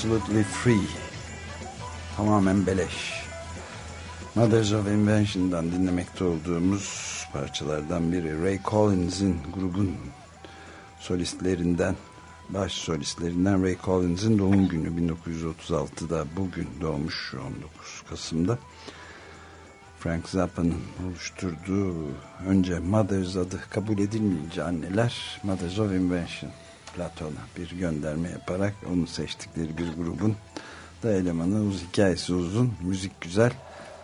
Absolutely Free. Tamamen beleş. Mothers of Invention'dan dinlemekte olduğumuz parçalardan biri. Ray Collins'in grubun solistlerinden, baş solistlerinden Ray Collins'in doğum günü 1936'da bugün doğmuş 19 Kasım'da. Frank Zappa'nın oluşturduğu önce Mothers adı kabul edilmeyince anneler Mothers of Invention Platon'a bir gönderme yaparak onu seçtikleri bir grubun da elemanı uz hikayesi uzun, müzik güzel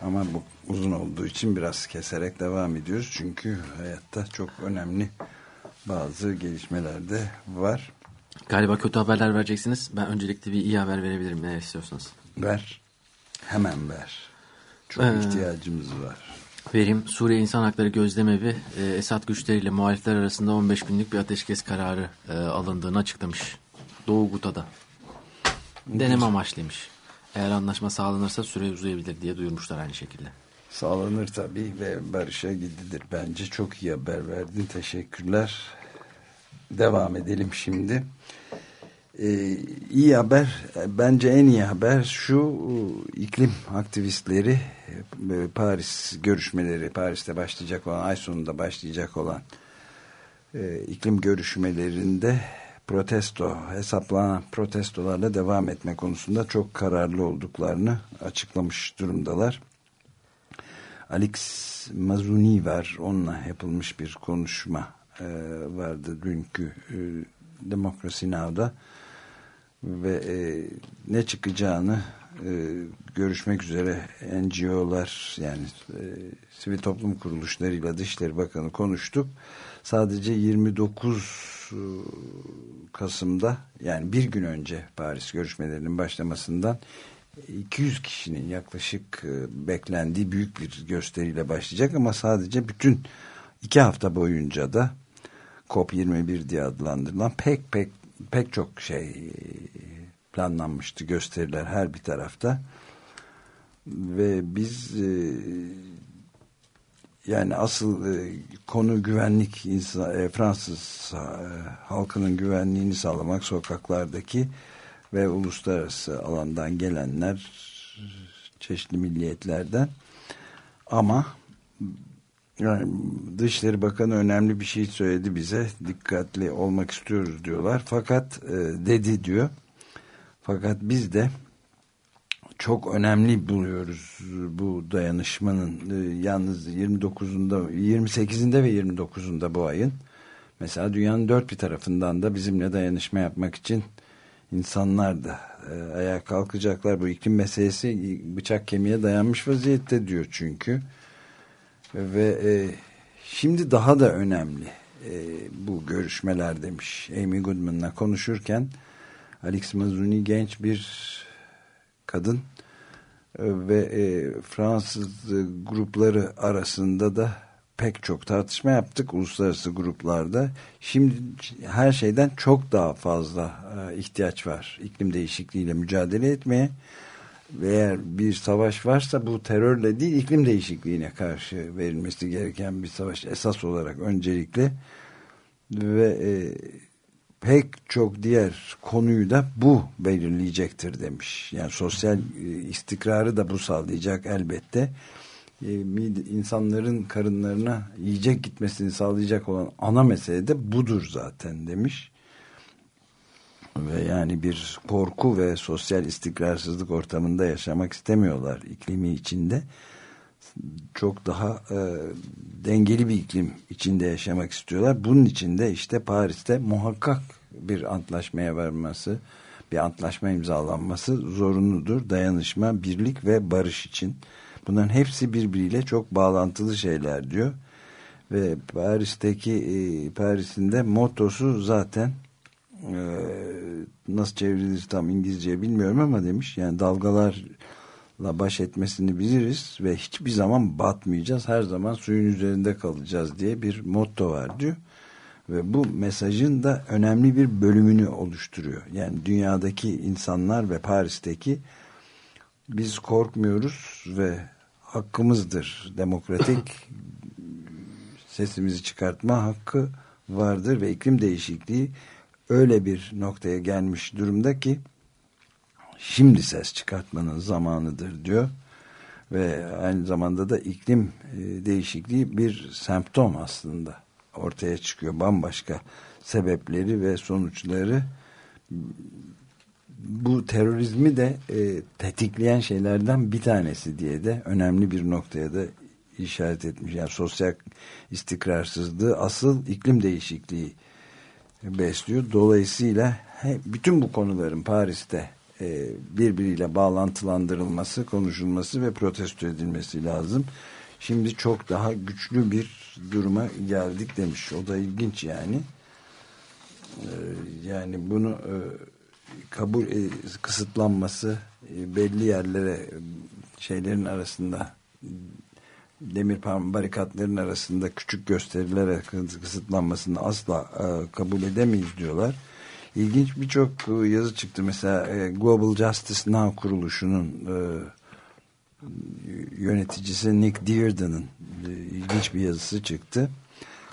ama bu uzun olduğu için biraz keserek devam ediyoruz. Çünkü hayatta çok önemli bazı gelişmeler de var. Galiba kötü haberler vereceksiniz. Ben öncelikle bir iyi haber verebilirim eğer istiyorsanız. Ver, hemen ver. Çok Ee, ihtiyacımız var. Vereyim. Suriye İnsan Hakları Gözlemevi e, Esad güçleriyle muhalifler arasında 15 günlük bir ateşkes kararı e, alındığını açıklamış. Doğu Guta'da. Deneme amaçlıymış. Eğer anlaşma sağlanırsa süre uzayabilir diye duyurmuşlar aynı şekilde. Sağlanır tabii ve barışa gidilir. Bence çok iyi haber verdin. Teşekkürler. Devam edelim şimdi. Ee, iyi haber, bence en iyi haber şu iklim aktivistleri e, Paris görüşmeleri, Paris'te başlayacak olan, ay sonunda başlayacak olan e, iklim görüşmelerinde protesto, hesaplanan protestolarla devam etme konusunda çok kararlı olduklarını açıklamış durumdalar. Alex Mazuni var. Onunla yapılmış bir konuşma e, vardı dünkü e, Now'da ve e, ne çıkacağını e, görüşmek üzere NGO'lar yani e, sivil toplum kuruluşlarıyla Dışişleri Bakanı konuştuk. Sadece 29 e, Kasım'da yani bir gün önce Paris görüşmelerinin başlamasından 200 kişinin yaklaşık e, beklendiği büyük bir gösteriyle başlayacak ama sadece bütün iki hafta boyunca da COP21 diye adlandırılan pek pek pek çok şey e, planlanmıştı gösteriler her bir tarafta. Ve biz e, yani asıl konu güvenlik Fransız halkının güvenliğini sağlamak sokaklardaki ve uluslararası alandan gelenler çeşitli milliyetlerden. Ama yani Dışişleri Bakanı önemli bir şey söyledi bize. Dikkatli olmak istiyoruz diyorlar. Fakat e, dedi diyor. Fakat biz de çok önemli buluyoruz bu dayanışmanın. E, yalnız 29'unda 28'inde ve 29'unda bu ayın. Mesela dünyanın dört bir tarafından da bizimle dayanışma yapmak için insanlar da e, ayağa kalkacaklar. Bu iklim meselesi bıçak kemiğe dayanmış vaziyette diyor çünkü. Ve e, şimdi daha da önemli e, bu görüşmeler demiş. Amy Goodman'la konuşurken Alex Mazuni genç bir kadın e, ve e, Fransız grupları arasında da pek çok tartışma yaptık uluslararası gruplarda. Şimdi her şeyden çok daha fazla e, ihtiyaç var iklim değişikliğiyle mücadele etmeye. Eğer bir savaş varsa bu terörle değil iklim değişikliğine karşı verilmesi gereken bir savaş esas olarak öncelikle ve e, pek çok diğer konuyu da bu belirleyecektir demiş. Yani sosyal e, istikrarı da bu sağlayacak elbette e, insanların karınlarına yiyecek gitmesini sağlayacak olan ana mesele de budur zaten demiş. Ve yani bir korku ve sosyal istikrarsızlık ortamında yaşamak istemiyorlar iklimi içinde. Çok daha e, dengeli bir iklim içinde yaşamak istiyorlar. Bunun için de işte Paris'te muhakkak bir antlaşmaya varması, bir antlaşma imzalanması zorunludur. Dayanışma, birlik ve barış için. Bunların hepsi birbiriyle çok bağlantılı şeyler diyor. Ve Paris'teki e, Paris'in de mottosu zaten nasıl çevrilir tam İngilizce bilmiyorum ama demiş yani dalgalarla baş etmesini biliriz ve hiçbir zaman batmayacağız. Her zaman suyun üzerinde kalacağız diye bir motto var diyor. Ve bu mesajın da önemli bir bölümünü oluşturuyor. Yani dünyadaki insanlar ve Paris'teki biz korkmuyoruz ve hakkımızdır. Demokratik sesimizi çıkartma hakkı vardır ve iklim değişikliği öyle bir noktaya gelmiş durumda ki şimdi ses çıkartmanın zamanıdır diyor ve aynı zamanda da iklim e, değişikliği bir semptom aslında ortaya çıkıyor bambaşka sebepleri ve sonuçları bu terörizmi de e, tetikleyen şeylerden bir tanesi diye de önemli bir noktaya da işaret etmiş. Yani sosyal istikrarsızlığı asıl iklim değişikliği besliyor. Dolayısıyla bütün bu konuların Paris'te e, birbiriyle bağlantılandırılması, konuşulması ve protesto edilmesi lazım. Şimdi çok daha güçlü bir duruma geldik demiş. O da ilginç yani. E, yani bunu e, kabul kısıtlanması belli yerlere şeylerin arasında demir barikatların arasında küçük gösterilere kısıtlanmasını asla e, kabul edemeyiz diyorlar. ilginç birçok e, yazı çıktı. Mesela e, Global Justice Now kuruluşunun e, yöneticisi Nick Dearden'ın e, ilginç bir yazısı çıktı.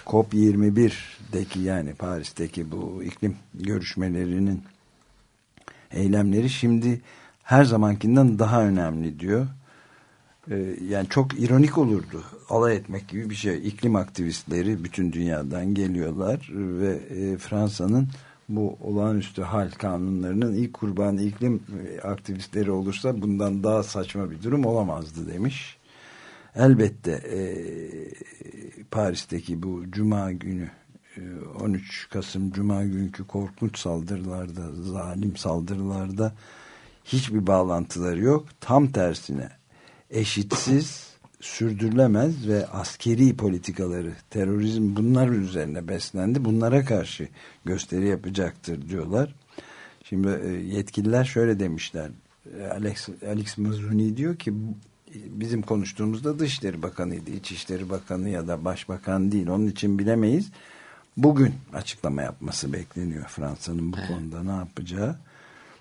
COP21'deki yani Paris'teki bu iklim görüşmelerinin eylemleri şimdi her zamankinden daha önemli diyor. Ee, yani çok ironik olurdu alay etmek gibi bir şey. İklim aktivistleri bütün dünyadan geliyorlar ve e, Fransa'nın bu olağanüstü hal kanunlarının ilk kurbanı iklim e, aktivistleri olursa bundan daha saçma bir durum olamazdı demiş. Elbette e, Paris'teki bu cuma günü 13 Kasım Cuma günkü korkunç saldırılarda, zalim saldırılarda hiçbir bağlantıları yok. Tam tersine eşitsiz, sürdürülemez ve askeri politikaları, terörizm bunlar üzerine beslendi. Bunlara karşı gösteri yapacaktır diyorlar. Şimdi e, yetkililer şöyle demişler. E, Alex, Alex Mazuni diyor ki bizim konuştuğumuzda Dışişleri Bakanı'ydı. İçişleri Bakanı ya da Başbakan değil. Onun için bilemeyiz. Bugün açıklama yapması bekleniyor Fransa'nın bu konuda ne yapacağı.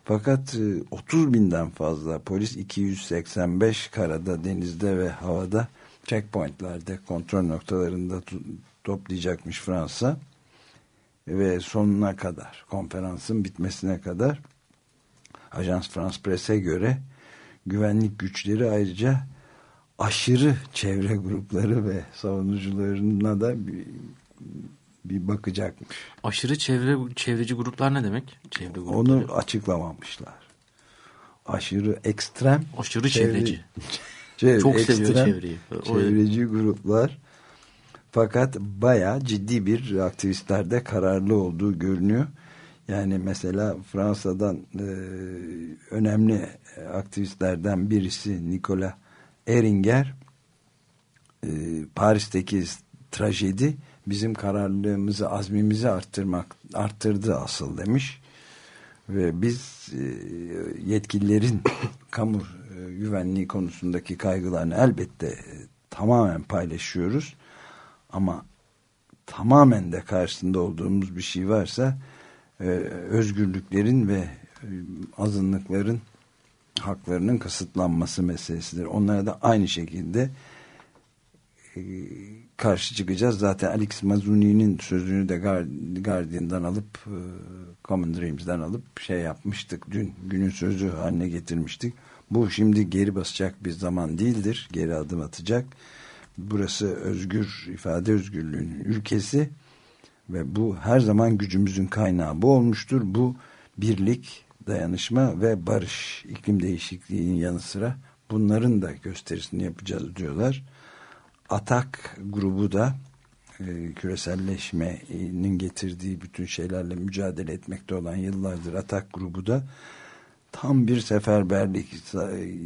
Fakat 30 e, binden fazla polis 285 karada, denizde ve havada checkpointlerde, kontrol noktalarında toplayacakmış Fransa. Ve sonuna kadar, konferansın bitmesine kadar Ajans France Presse göre güvenlik güçleri ayrıca aşırı çevre grupları ve savunucularına da bir, bakacakmış. Aşırı çevre çevreci gruplar ne demek? Çevre grupları. Onu açıklamamışlar. Aşırı ekstrem. Aşırı çevre, çevreci. çevre, Çok ekstrem, seviyor çevreyi. Çevreci gruplar. Fakat baya ciddi bir aktivistlerde kararlı olduğu görünüyor. Yani mesela Fransa'dan e, önemli aktivistlerden birisi Nicolas Eringer e, Paris'teki trajedi bizim kararlılığımızı, azmimizi arttırmak arttırdı asıl demiş. Ve biz e, yetkililerin kamu e, güvenliği konusundaki kaygılarını elbette e, tamamen paylaşıyoruz. Ama tamamen de karşısında olduğumuz bir şey varsa özgürlüklerin ve azınlıkların haklarının kısıtlanması meselesidir. Onlara da aynı şekilde karşı çıkacağız. Zaten Alex Mazuni'nin sözünü de Guardian'dan alıp e, Common Dreams'den alıp şey yapmıştık. Dün günün sözü haline getirmiştik. Bu şimdi geri basacak bir zaman değildir. Geri adım atacak. Burası özgür, ifade özgürlüğünün ülkesi ve bu her zaman gücümüzün kaynağı bu olmuştur. Bu birlik, dayanışma ve barış iklim değişikliğinin yanı sıra bunların da gösterisini yapacağız diyorlar Atak grubu da e, küreselleşmenin getirdiği bütün şeylerle mücadele etmekte olan yıllardır Atak grubu da tam bir seferberlik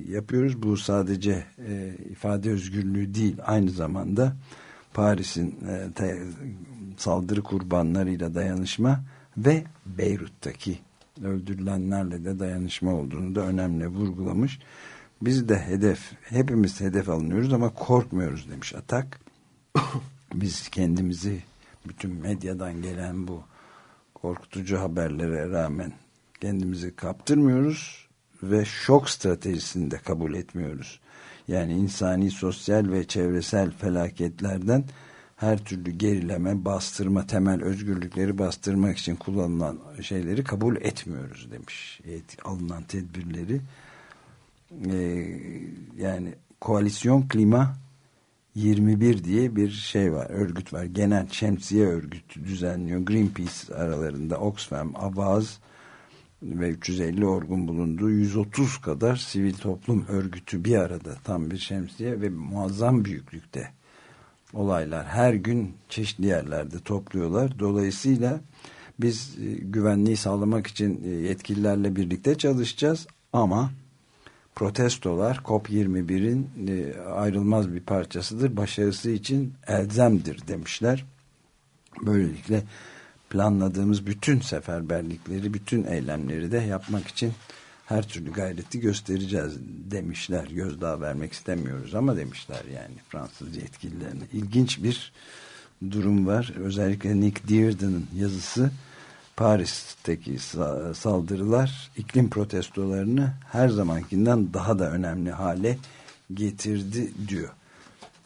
yapıyoruz. Bu sadece e, ifade özgürlüğü değil aynı zamanda Paris'in e, te, saldırı kurbanlarıyla dayanışma ve Beyrut'taki öldürülenlerle de dayanışma olduğunu da önemli vurgulamış. Biz de hedef, hepimiz hedef alınıyoruz ama korkmuyoruz demiş Atak. Biz kendimizi bütün medyadan gelen bu korkutucu haberlere rağmen kendimizi kaptırmıyoruz ve şok stratejisini de kabul etmiyoruz. Yani insani, sosyal ve çevresel felaketlerden her türlü gerileme, bastırma, temel özgürlükleri bastırmak için kullanılan şeyleri kabul etmiyoruz demiş. Alınan tedbirleri e, yani koalisyon klima 21 diye bir şey var, örgüt var. Genel şemsiye örgütü düzenliyor. Greenpeace aralarında Oxfam, Avaz ve 350 orgun bulunduğu 130 kadar sivil toplum örgütü bir arada tam bir şemsiye ve muazzam büyüklükte olaylar her gün çeşitli yerlerde topluyorlar. Dolayısıyla biz e, güvenliği sağlamak için e, yetkililerle birlikte çalışacağız ama protestolar COP21'in e, ayrılmaz bir parçasıdır. Başarısı için elzemdir demişler. Böylelikle planladığımız bütün seferberlikleri, bütün eylemleri de yapmak için her türlü gayreti göstereceğiz demişler. Gözdağı vermek istemiyoruz ama demişler yani Fransız yetkililerine. İlginç bir durum var. Özellikle Nick Dearden'ın yazısı Paris'teki sa- saldırılar iklim protestolarını her zamankinden daha da önemli hale getirdi diyor.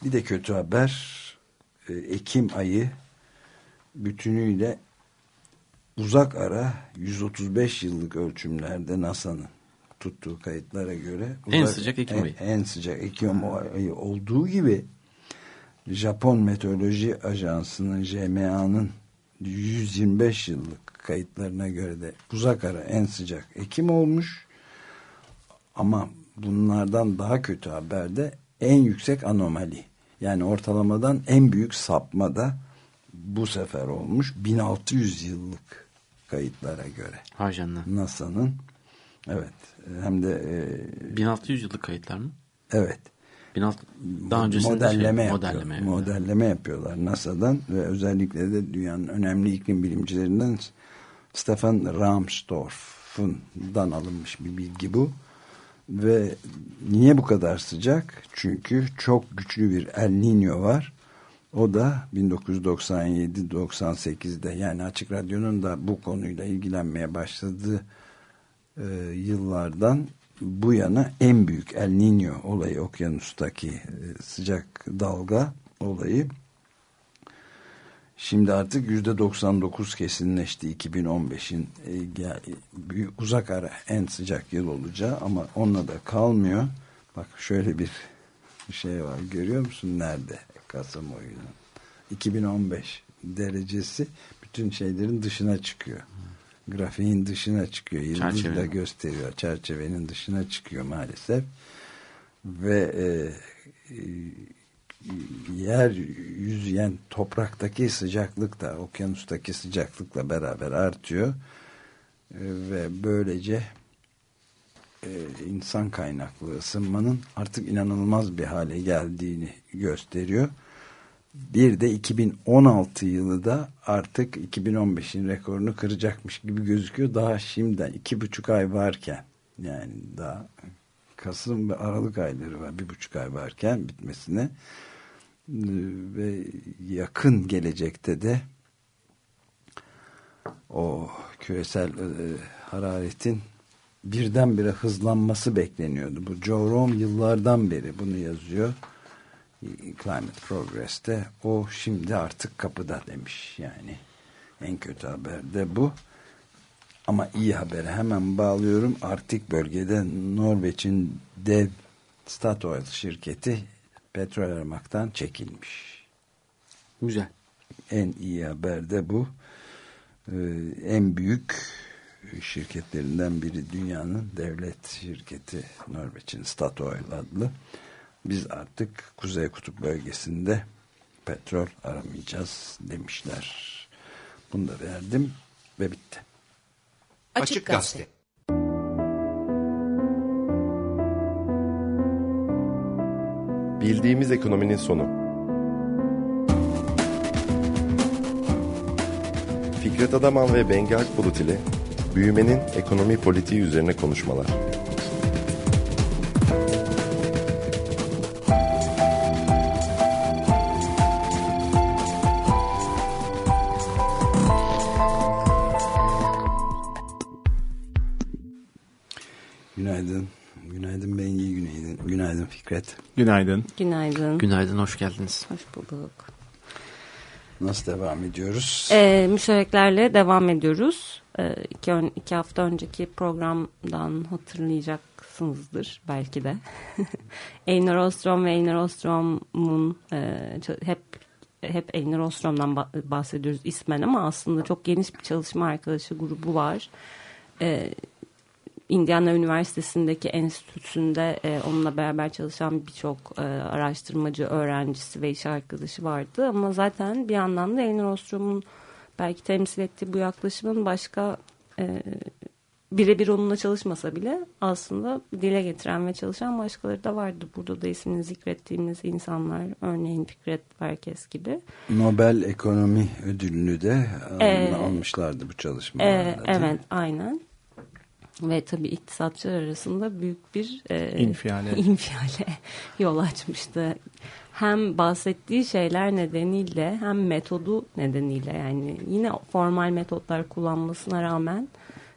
Bir de kötü haber e, Ekim ayı bütünüyle uzak ara 135 yıllık ölçümlerde NASA'nın tuttuğu kayıtlara göre En sıcak Ekim en- ayı. En, sıcak Ekim ayı olduğu gibi Japon Meteoroloji Ajansı'nın JMA'nın 125 yıllık kayıtlarına göre de uzak ara en sıcak Ekim olmuş. Ama bunlardan daha kötü haber de en yüksek anomali. Yani ortalamadan en büyük sapma da bu sefer olmuş. 1600 yıllık kayıtlara göre. Hay canına. NASA'nın evet hem de e, 1600 yıllık kayıtlar mı? evet 16 daha öncesinde modelleme, şey, modelleme yapıyor. modelleme yapıyorlar NASA'dan ve özellikle de dünyanın önemli iklim bilimcilerinden Stefan Rahmstorff'dan alınmış bir bilgi bu. Ve niye bu kadar sıcak? Çünkü çok güçlü bir El Niño var. O da 1997-98'de yani Açık Radyo'nun da bu konuyla ilgilenmeye başladığı e, yıllardan bu yana en büyük El Niño olayı okyanustaki e, sıcak dalga olayı. Şimdi artık yüzde 99 kesinleşti 2015'in e, büyük- uzak ara en sıcak yıl olacağı ama onunla da kalmıyor. Bak şöyle bir şey var görüyor musun nerede? Kasım oyunun 2015 derecesi bütün şeylerin dışına çıkıyor grafiğin dışına çıkıyor. Yıldız da gösteriyor. Çerçevenin dışına çıkıyor maalesef. Ve e, e, yer yüzü yani topraktaki sıcaklık da okyanustaki sıcaklıkla beraber artıyor. E, ve böylece e, insan kaynaklı ısınmanın artık inanılmaz bir hale geldiğini gösteriyor. Bir de 2016 yılı da artık 2015'in rekorunu kıracakmış gibi gözüküyor. Daha şimdiden iki buçuk ay varken yani daha Kasım ve Aralık ayları var. Bir buçuk ay varken bitmesine ve yakın gelecekte de o küresel e, hararetin birdenbire hızlanması bekleniyordu. Bu Joe yıllardan beri bunu yazıyor. Climate Progress'te o şimdi artık kapıda demiş. Yani en kötü haber de bu. Ama iyi habere hemen bağlıyorum. Arktik bölgede Norveç'in dev Statoil şirketi petrol aramaktan çekilmiş. Güzel. en iyi haber de bu. Ee, en büyük şirketlerinden biri dünyanın devlet şirketi Norveç'in Statoil adlı biz artık Kuzey Kutup bölgesinde petrol aramayacağız demişler. Bunu da verdim ve bitti. Açık Gazete. Bildiğimiz ekonominin sonu. Fikret Adaman ve Bengi Akbulut ile büyümenin ekonomi politiği üzerine konuşmalar. Günaydın. Günaydın Fikret. Günaydın. Günaydın. Günaydın, hoş geldiniz. Hoş bulduk. Nasıl devam ediyoruz? Ee, müştereklerle devam ediyoruz. Ee, iki, ön- iki hafta önceki programdan hatırlayacaksınızdır belki de. Einar Ostrom ve Einar Ostrom'un e, hep hep Einar Ostrom'dan ba- bahsediyoruz ismen ama aslında çok geniş bir çalışma arkadaşı grubu var. Ee, Indiana Üniversitesi'ndeki enstitüsünde e, onunla beraber çalışan birçok e, araştırmacı, öğrencisi ve iş arkadaşı vardı. Ama zaten bir yandan da Elinor Ostrom'un belki temsil ettiği bu yaklaşımın başka e, birebir onunla çalışmasa bile aslında dile getiren ve çalışan başkaları da vardı. Burada da ismini zikrettiğimiz insanlar, örneğin Fikret Berkes gibi. Nobel Ekonomi Ödülünü de Ee, almışlardı bu E, çalışmalarda. mi? evet, aynen. Ve tabii iktisatçılar arasında büyük bir e, İnfiale. infiale yol açmıştı. Hem bahsettiği şeyler nedeniyle hem metodu nedeniyle yani yine formal metotlar kullanmasına rağmen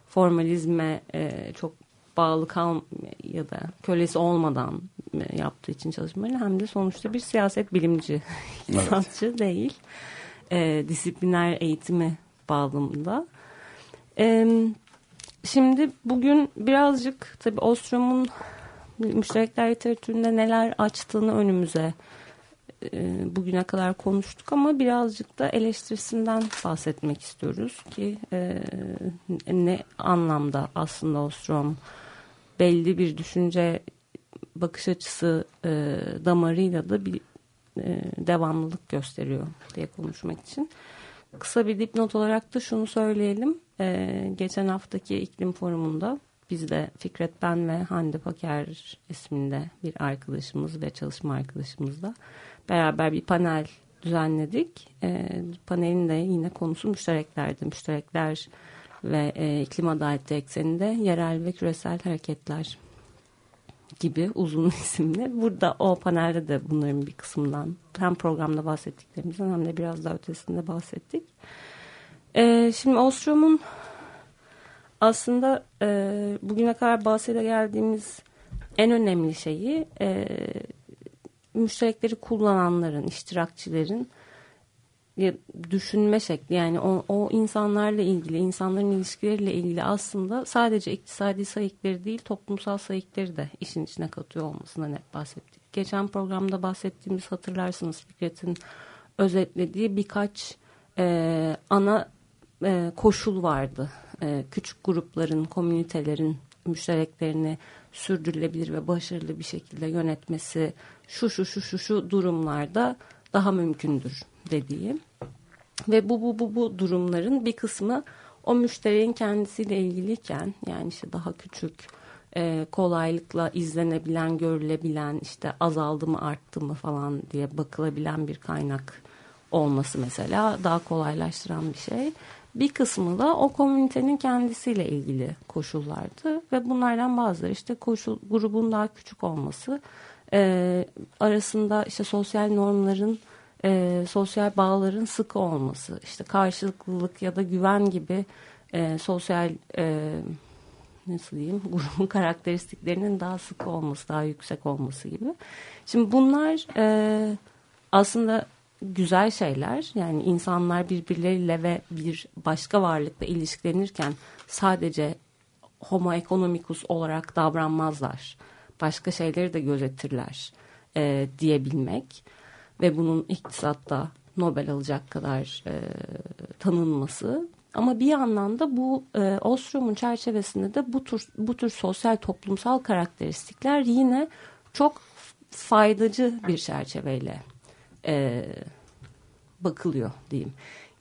formalizme e, çok bağlı kal ya da kölesi olmadan e, yaptığı için çalışmaları hem de sonuçta bir siyaset bilimci iktisatçı değil. E, disipliner eğitimi bağlamında. E, şimdi bugün birazcık tabii Ostrom'un müşterekler literatüründe neler açtığını önümüze e, bugüne kadar konuştuk ama birazcık da eleştirisinden bahsetmek istiyoruz ki e, ne anlamda aslında Ostrom belli bir düşünce bakış açısı e, damarıyla da bir e, devamlılık gösteriyor diye konuşmak için. Kısa bir dipnot olarak da şunu söyleyelim. E, geçen haftaki iklim forumunda biz de Fikret Ben ve Hande Paker isminde bir arkadaşımız ve çalışma arkadaşımızla beraber bir panel düzenledik. E, panelin de yine konusu müştereklerdi. Müşterekler ve e, iklim adaleti ekseninde yerel ve küresel hareketler gibi uzun isimli. Burada o panelde de bunların bir kısmından hem programda bahsettiklerimizden hem de biraz daha ötesinde bahsettik. E, şimdi Ostrom'un aslında e, bugüne kadar bahsede geldiğimiz en önemli şeyi e, müşterekleri kullananların, iştirakçilerin düşünme şekli yani o, o insanlarla ilgili, insanların ilişkileriyle ilgili aslında sadece iktisadi sayıkları değil toplumsal sayıkları da işin içine katıyor olmasından hep bahsettik. Geçen programda bahsettiğimiz hatırlarsınız Fikret'in özetlediği birkaç e, ana e, koşul vardı. E, küçük grupların, komünitelerin müştereklerini sürdürülebilir ve başarılı bir şekilde yönetmesi şu şu şu şu şu durumlarda daha mümkündür dediği. Ve bu bu bu bu durumların bir kısmı o müşterinin kendisiyle ilgiliyken yani işte daha küçük e, kolaylıkla izlenebilen, görülebilen işte azaldı mı arttı mı falan diye bakılabilen bir kaynak olması mesela daha kolaylaştıran bir şey. Bir kısmı da o komünitenin kendisiyle ilgili koşullardı ve bunlardan bazıları işte koşul grubun daha küçük olması e, arasında işte sosyal normların e, sosyal bağların sıkı olması işte karşılıklılık ya da güven gibi e, sosyal e, nasıl diyeyim grubun karakteristiklerinin daha sıkı olması daha yüksek olması gibi. Şimdi bunlar e, aslında güzel şeyler. Yani insanlar birbirleriyle ve bir başka varlıkla ilişkilenirken sadece homo economicus olarak davranmazlar. Başka şeyleri de gözetirler e, diyebilmek ve bunun iktisatta Nobel alacak kadar e, tanınması. Ama bir yandan da bu e, Ostrom'un çerçevesinde de bu tür bu tür sosyal toplumsal karakteristikler yine çok faydacı bir çerçeveyle e, bakılıyor diyeyim.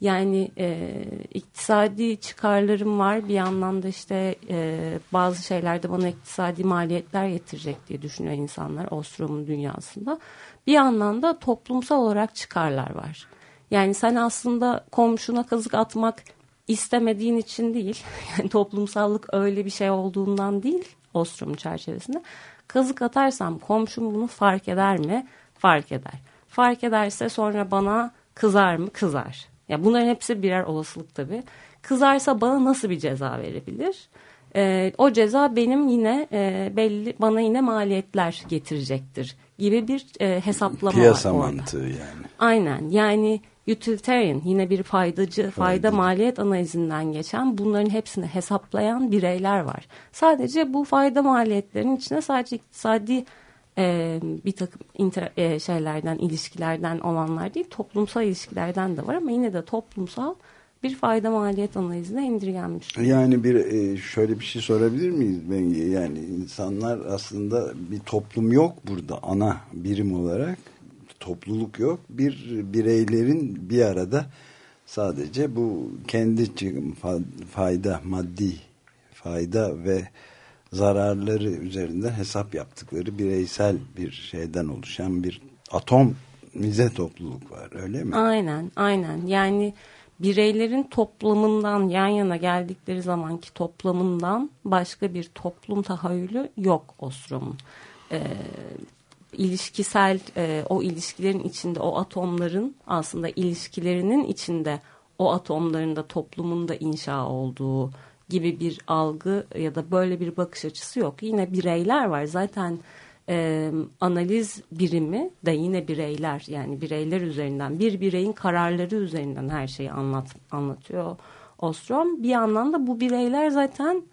Yani e, iktisadi çıkarlarım var bir yandan da işte e, bazı şeylerde bana iktisadi maliyetler getirecek diye düşünüyor insanlar Ostrom'un dünyasında. Bir yandan da toplumsal olarak çıkarlar var. Yani sen aslında komşuna kazık atmak istemediğin için değil, yani toplumsallık öyle bir şey olduğundan değil Ostrom çerçevesinde. Kazık atarsam komşum bunu fark eder mi? Fark eder. Fark ederse sonra bana kızar mı? Kızar. Ya bunların hepsi birer olasılık tabii. Kızarsa bana nasıl bir ceza verebilir? Ee, o ceza benim yine e, belli bana yine maliyetler getirecektir gibi bir e, hesaplama Piyasa var orada. mantığı yani. Aynen yani utilitarian yine bir faydacı fayda maliyet analizinden geçen bunların hepsini hesaplayan bireyler var. Sadece bu fayda maliyetlerinin içine sadece iktisadi e, bir takım inter, e, şeylerden ilişkilerden olanlar değil toplumsal ilişkilerden de var ama yine de toplumsal bir fayda maliyet analizine indirgenmiş. Yani bir e, şöyle bir şey sorabilir miyiz? Ben yani insanlar aslında bir toplum yok burada ana birim olarak topluluk yok. Bir bireylerin bir arada sadece bu kendi fayda maddi fayda ve zararları üzerinden hesap yaptıkları bireysel bir şeyden oluşan bir atomize topluluk var öyle mi? Aynen aynen yani bireylerin toplamından yan yana geldikleri zamanki toplamından başka bir toplum tahayyülü yok Ostrom'un. E, ilişkisel e, o ilişkilerin içinde o atomların aslında ilişkilerinin içinde o atomların da toplumun da inşa olduğu gibi bir algı ya da böyle bir bakış açısı yok. Yine bireyler var zaten e, analiz birimi de yine bireyler yani bireyler üzerinden bir bireyin kararları üzerinden her şeyi anlat, anlatıyor Ostrom. Bir yandan da bu bireyler zaten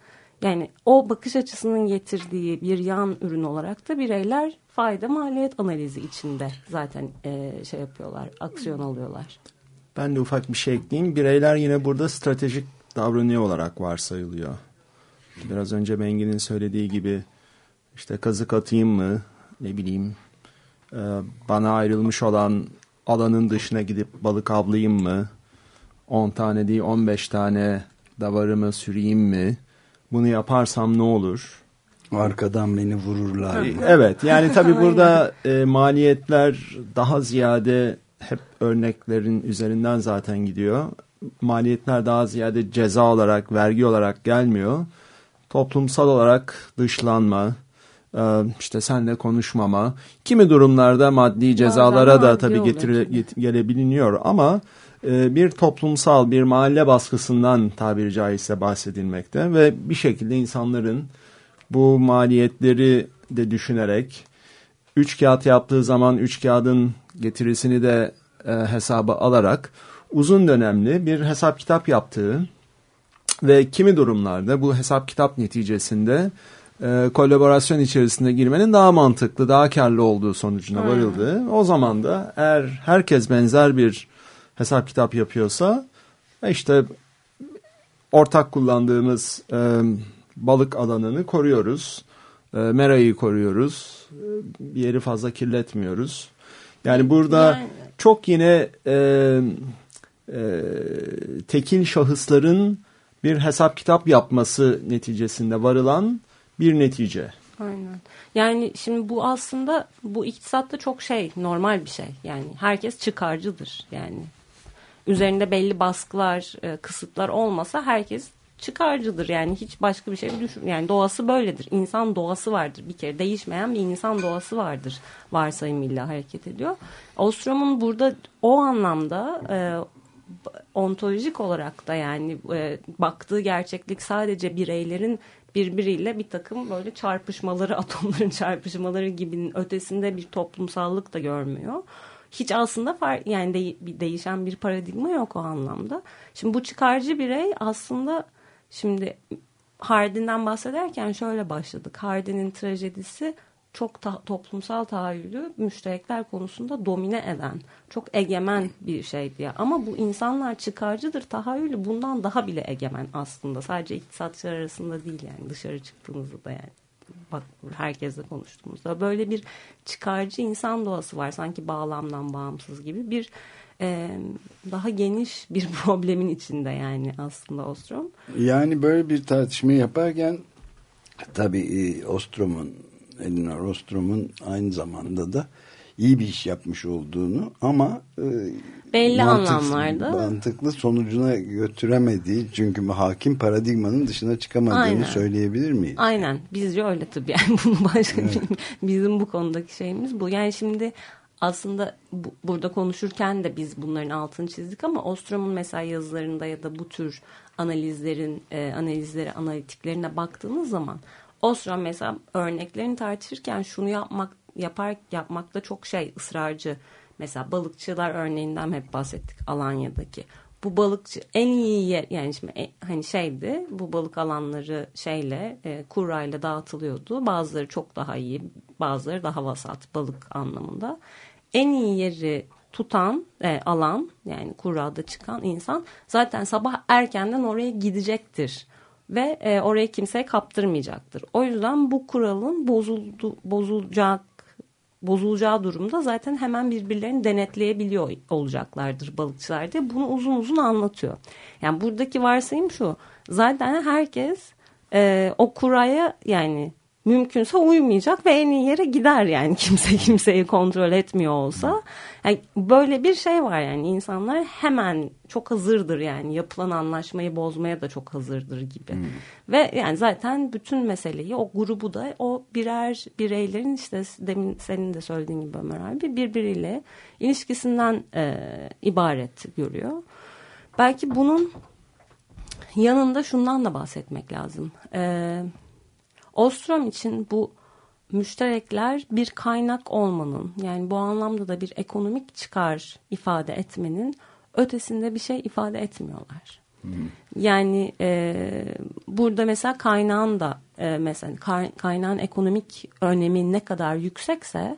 yani o bakış açısının getirdiği bir yan ürün olarak da bireyler fayda maliyet analizi içinde zaten e, şey yapıyorlar, aksiyon alıyorlar. Ben de ufak bir şey ekleyeyim. Bireyler yine burada stratejik davranıyor olarak varsayılıyor. Biraz önce Bengi'nin söylediği gibi işte kazık atayım mı ne bileyim e, bana ayrılmış olan alanın dışına gidip balık avlayayım mı 10 tane değil 15 tane davarımı süreyim mi bunu yaparsam ne olur Arkadan beni vururlar. Evet yani tabii burada e, maliyetler daha ziyade hep örneklerin üzerinden zaten gidiyor. Maliyetler daha ziyade ceza olarak, vergi olarak gelmiyor. Toplumsal olarak dışlanma, e, işte senle konuşmama, kimi durumlarda maddi cezalara da maddi tabii getire, get- gelebiliniyor ama e, bir toplumsal, bir mahalle baskısından tabiri caizse bahsedilmekte ve bir şekilde insanların bu maliyetleri de düşünerek üç kağıt yaptığı zaman üç kağıdın getirisini de e, hesaba alarak uzun dönemli bir hesap kitap yaptığı ve kimi durumlarda bu hesap kitap neticesinde e, kolaborasyon içerisinde girmenin daha mantıklı, daha karlı olduğu sonucuna varıldı. O zaman da eğer herkes benzer bir hesap kitap yapıyorsa e, işte ortak kullandığımız e, balık alanını koruyoruz. E, merayı koruyoruz. E, bir yeri fazla kirletmiyoruz. Yani burada Yani- çok yine e, e, tekil şahısların bir hesap kitap yapması neticesinde varılan bir netice. Aynen. Yani şimdi bu aslında bu iktisatta çok şey normal bir şey. Yani herkes çıkarcıdır. Yani üzerinde belli baskılar, e, kısıtlar olmasa herkes çıkarcıdır. Yani hiç başka bir şey düşün. Yani doğası böyledir. İnsan doğası vardır bir kere. Değişmeyen bir insan doğası vardır. Varsayımıyla hareket ediyor. Ostrom'un burada o anlamda e, ontolojik olarak da yani e, baktığı gerçeklik sadece bireylerin birbiriyle bir takım böyle çarpışmaları, atomların çarpışmaları gibinin ötesinde bir toplumsallık da görmüyor. Hiç aslında far, yani de, bir değişen bir paradigma yok o anlamda. Şimdi bu çıkarcı birey aslında şimdi Hardin'den bahsederken şöyle başladık. Hardin'in trajedisi çok ta- toplumsal tahayyülü müşterekler konusunda domine eden, çok egemen bir şey diye. Ama bu insanlar çıkarcıdır tahayyülü bundan daha bile egemen aslında. Sadece iktisatçılar arasında değil yani dışarı çıktığımızda da yani. Bak herkesle konuştuğumuzda böyle bir çıkarcı insan doğası var sanki bağlamdan bağımsız gibi bir e, daha geniş bir problemin içinde yani aslında Ostrom. Yani böyle bir tartışma yaparken tabii Ostrom'un Elinor Ostrom'un aynı zamanda da iyi bir iş yapmış olduğunu ama e, Belli mantıksız- anlamlarda. mantıklı sonucuna götüremediği çünkü hakim paradigmanın dışına çıkamadığını Aynen. söyleyebilir miyiz? Aynen bizce öyle tabii yani bunun başka bir, bizim bu konudaki şeyimiz bu. Yani şimdi aslında bu- burada konuşurken de biz bunların altını çizdik ama Ostrom'un mesela yazılarında ya da bu tür analizlerin e, analizleri analitiklerine baktığınız zaman Ostrom mesela örneklerini tartışırken şunu yapmak yapar yapmakta çok şey ısrarcı. Mesela balıkçılar örneğinden hep bahsettik Alanya'daki. Bu balıkçı en iyi yer yani şimdi e- hani şeydi bu balık alanları şeyle e, kurayla dağıtılıyordu. Bazıları çok daha iyi, bazıları daha vasat balık anlamında. En iyi yeri tutan e, alan yani kurada çıkan insan zaten sabah erkenden oraya gidecektir ve e, oraya kimseye kaptırmayacaktır. O yüzden bu kuralın bozuldu bozulacak bozulacağı durumda zaten hemen birbirlerini denetleyebiliyor olacaklardır balıkçılar diye bunu uzun uzun anlatıyor. Yani buradaki varsayım şu zaten herkes e, o kuraya yani mümkünse uymayacak ve en iyi yere gider yani kimse kimseyi kontrol etmiyor olsa. Yani böyle bir şey var yani insanlar hemen çok hazırdır yani yapılan anlaşmayı bozmaya da çok hazırdır gibi. Ve yani zaten bütün meseleyi o grubu da o birer bireylerin işte demin senin de söylediğin gibi Ömer abi birbiriyle ilişkisinden e, ibaret görüyor. Belki bunun yanında şundan da bahsetmek lazım. Ee, Ostrom için bu müşterekler bir kaynak olmanın yani bu anlamda da bir ekonomik çıkar ifade etmenin ötesinde bir şey ifade etmiyorlar. Yani e, burada mesela kaynağın da e, mesela kay- kaynağın ekonomik önemi ne kadar yüksekse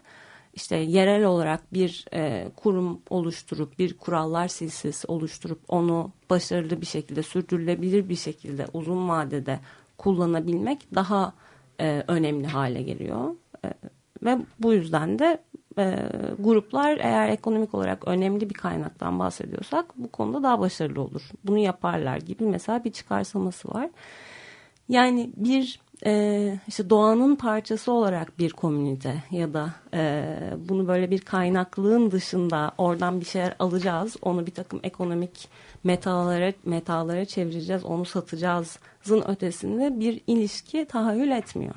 işte yerel olarak bir e, kurum oluşturup bir kurallar silsilesi oluşturup onu başarılı bir şekilde sürdürülebilir bir şekilde uzun vadede kullanabilmek daha e, önemli hale geliyor. E, ve bu yüzden de e, gruplar eğer ekonomik olarak önemli bir kaynaktan bahsediyorsak bu konuda daha başarılı olur. Bunu yaparlar gibi mesela bir çıkarsaması var. Yani bir e, işte doğanın parçası olarak bir komünite ya da e, bunu böyle bir kaynaklığın dışında oradan bir şeyler alacağız. Onu bir takım ekonomik metalara, metalara çevireceğiz, onu satacağızın ötesinde bir ilişki tahayyül etmiyor.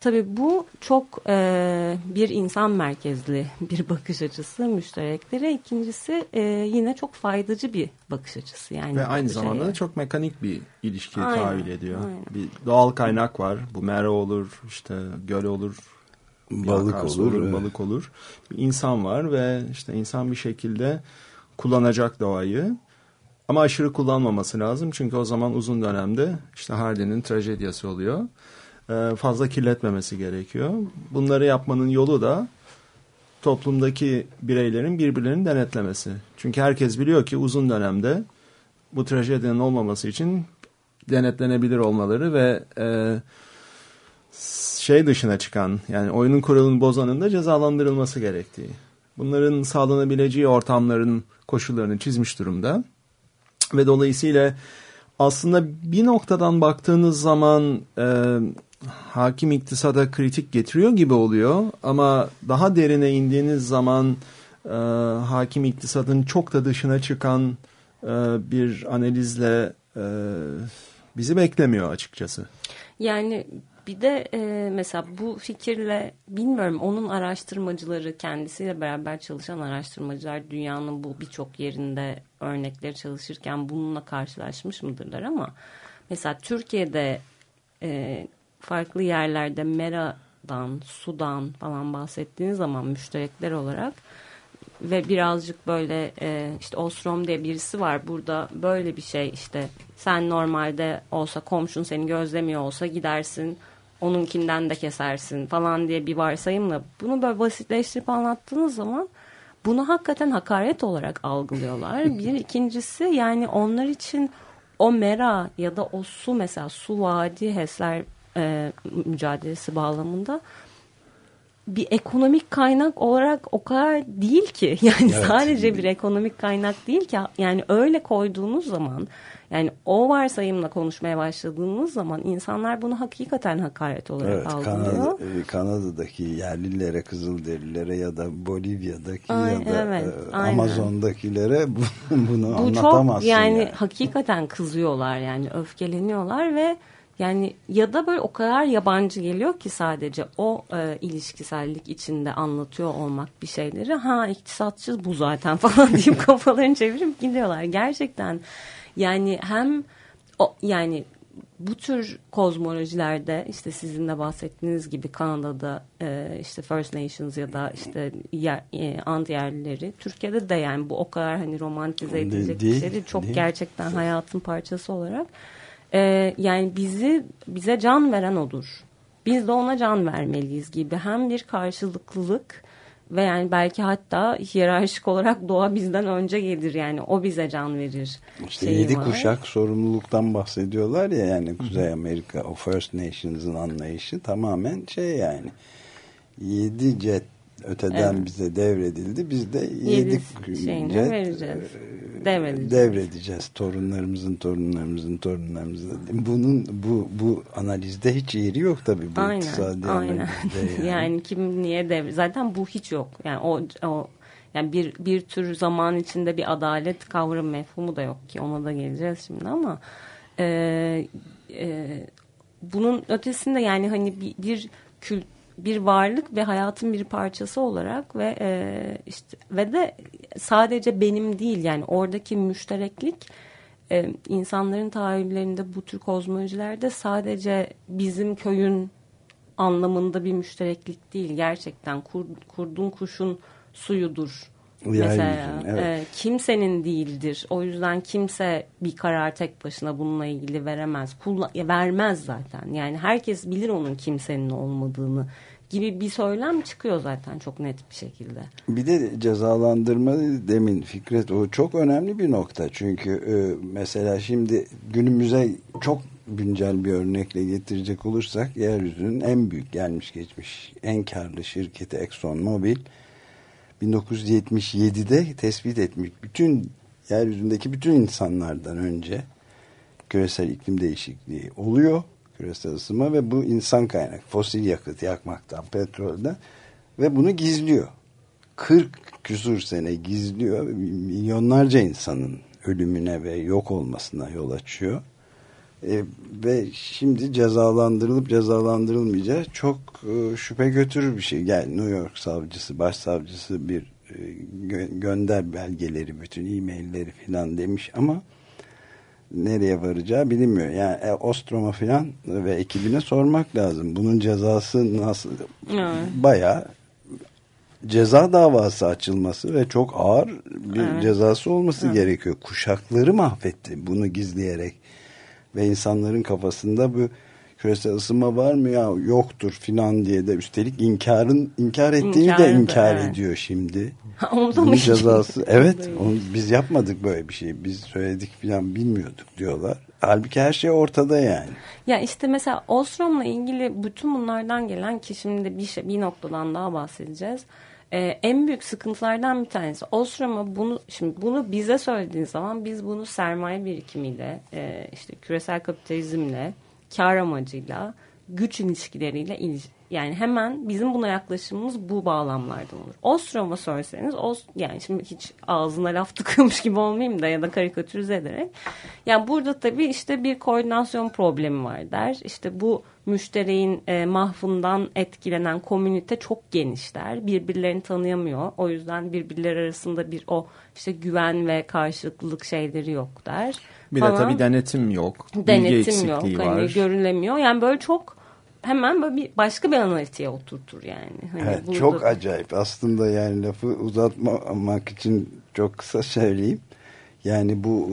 Tabii bu çok e, bir insan merkezli bir bakış açısı müştereklere. İkincisi e, yine çok faydacı bir bakış açısı. Yani Ve aynı zamanda da çok mekanik bir ilişkiyi Aynen, tahayyül ediyor. aynen. Bir doğal kaynak var. Bu mera olur, işte göl olur, Balık olur, evet. balık olur. Bir insan var ve işte insan bir şekilde kullanacak doğayı. Ama aşırı kullanmaması lazım. Çünkü o zaman uzun dönemde işte Hardy'nin trajedyası oluyor. Ee, fazla kirletmemesi gerekiyor. Bunları yapmanın yolu da toplumdaki bireylerin birbirlerini denetlemesi. Çünkü herkes biliyor ki uzun dönemde bu trajedinin olmaması için denetlenebilir olmaları ve e, şey dışına çıkan yani oyunun kuralını bozanın da cezalandırılması gerektiği. Bunların sağlanabileceği ortamların koşullarını çizmiş durumda. Ve dolayısıyla aslında bir noktadan baktığınız zaman e, hakim iktisada kritik getiriyor gibi oluyor. Ama daha derine indiğiniz zaman e, hakim iktisadın çok da dışına çıkan e, bir analizle e, bizi beklemiyor açıkçası. Yani bir de e, mesela bu fikirle bilmiyorum onun araştırmacıları kendisiyle beraber çalışan araştırmacılar dünyanın bu birçok yerinde örnekleri çalışırken bununla karşılaşmış mıdırlar ama mesela Türkiye'de e, farklı yerlerde meradan, sudan falan bahsettiğiniz zaman müşterekler olarak ve birazcık böyle e, işte Ostrom diye birisi var burada böyle bir şey işte sen normalde olsa komşun seni gözlemiyor olsa gidersin onunkinden de kesersin falan diye bir varsayımla bunu böyle basitleştirip anlattığınız zaman bunu hakikaten hakaret olarak algılıyorlar. Bir ikincisi yani onlar için o mera ya da o su mesela su vadi HES'ler e, mücadelesi bağlamında bir ekonomik kaynak olarak o kadar değil ki. Yani Evet. sadece bir ekonomik kaynak değil ki. Yani öyle koyduğunuz zaman yani o varsayımla konuşmaya başladığınız zaman insanlar bunu hakikaten hakaret olarak Evet, algılıyor. Kanada, e, Kanada'daki yerlilere, Kızılderililere ya da Bolivya'daki Ay, ya da evet, e. Amazon'dakilere bu- bunu Bu çok anlatamazsın. yani, yani. hakikaten kızıyorlar yani öfkeleniyorlar ve yani ya da böyle o kadar yabancı geliyor ki sadece o e, ilişkisellik içinde anlatıyor olmak bir şeyleri. Ha iktisatçı bu zaten falan deyip kafalarını çevirip gidiyorlar. Gerçekten yani hem o yani bu tür kozmolojilerde işte sizin de bahsettiğiniz gibi Kanada'da e, işte First Nations ya da işte yer, e, ant yerlileri Türkiye'de de yani bu o kadar hani romantize edilecek bir şey değil. Çok değil. gerçekten hayatın parçası olarak. E, yani bizi bize can veren odur. Biz de ona can vermeliyiz gibi hem bir karşılıklılık ve yani belki hatta hiyerarşik olarak doğa bizden önce gelir yani o bize can verir. İşte yedi var. kuşak sorumluluktan bahsediyorlar ya yani Kuzey Amerika o First Nations'ın anlayışı tamamen şey yani yedi jet öteden Evet. bize devredildi. Biz de Yedi yedik. şeyini vereceğiz. e, Devredeceğiz. Devredeceğiz. Torunlarımızın torunlarımızın torunlarımızın. Bunun bu bu analizde hiç yeri yok tabii bu Aynen, iktisadi aynen. analizde yani. kim niye dev zaten bu hiç yok. Yani o o yani bir bir tür zaman içinde bir adalet kavramı mefhumu da yok ki ona da geleceğiz şimdi ama e, e, bunun ötesinde yani hani bir, bir kült bir varlık ve hayatın bir parçası olarak ve e, işte ve de sadece benim değil yani oradaki müştereklik e, insanların tahayyüllerinde bu tür kozmolojilerde sadece bizim köyün anlamında bir müştereklik değil. Gerçekten kur, kurdun kuşun suyudur. Mesela evet. e, kimsenin değildir. O yüzden kimse bir karar tek başına bununla ilgili veremez. Kullan vermez zaten. Yani herkes bilir onun kimsenin olmadığını gibi bir söylem çıkıyor zaten çok net bir şekilde. Bir de cezalandırma demin Fikret o çok önemli bir nokta. Çünkü e, mesela şimdi günümüze çok güncel bir örnekle getirecek olursak yeryüzünün en büyük gelmiş geçmiş en karlı şirketi Exxon Mobil 1977'de tespit etmiş bütün yeryüzündeki bütün insanlardan önce küresel iklim değişikliği oluyor küresel ısınma ve bu insan kaynak fosil yakıt yakmaktan petrolden ve bunu gizliyor. 40 küsur sene gizliyor milyonlarca insanın ölümüne ve yok olmasına yol açıyor E, ve şimdi cezalandırılıp cezalandırılmayacağı çok e, şüphe götürür bir şey. Gel New York savcısı, başsavcısı bir e, gö- gönder belgeleri, bütün e-mailleri filan demiş ama nereye varacağı bilinmiyor. Yani e, Ostrom'a filan ve ekibine sormak lazım. Bunun cezası nasıl? Evet. Bayağı ceza davası açılması ve çok ağır bir Evet. cezası olması gerekiyor. Kuşakları mahvetti bunu gizleyerek ve insanların kafasında bu küresel ısınma var mı ya yoktur filan diye de üstelik inkarın inkar ettiğini İnkar de inkar evet. ediyor şimdi. Onu da mı cezası evet onu biz yapmadık böyle bir şey biz söyledik filan bilmiyorduk diyorlar. Halbuki her şey ortada yani. Ya işte mesela Ostrom'la ilgili bütün bunlardan gelen ki şimdi bir, şey, bir noktadan daha bahsedeceğiz. Ee, en büyük sıkıntılardan bir tanesi Ostrom'a bunu şimdi bunu bize söylediğin zaman biz bunu sermaye birikimiyle e, işte küresel kapitalizmle kar amacıyla güç ilişkileriyle iliş- yani hemen bizim buna yaklaşımımız bu bağlamlardan olur. Ostrom'a söyleseniz Os yani şimdi hiç ağzına laf tıkıyormuş gibi olmayayım da ya da karikatürize ederek. Yani burada tabii işte bir koordinasyon problemi var der. İşte bu müşterinin e, mahvundan etkilenen komünite çok geniş der. Birbirlerini tanıyamıyor. O yüzden birbirleri arasında bir o işte güven ve karşılıklılık şeyleri yok der. Bir de falan. tabii denetim yok. Denetim yok. Hani var. görülemiyor. Yani böyle çok hemen böyle bir başka bir analitiğe oturtur yani. Hani Evet, burada- çok acayip. Aslında yani lafı uzatmamak için çok kısa söyleyeyim. Yani bu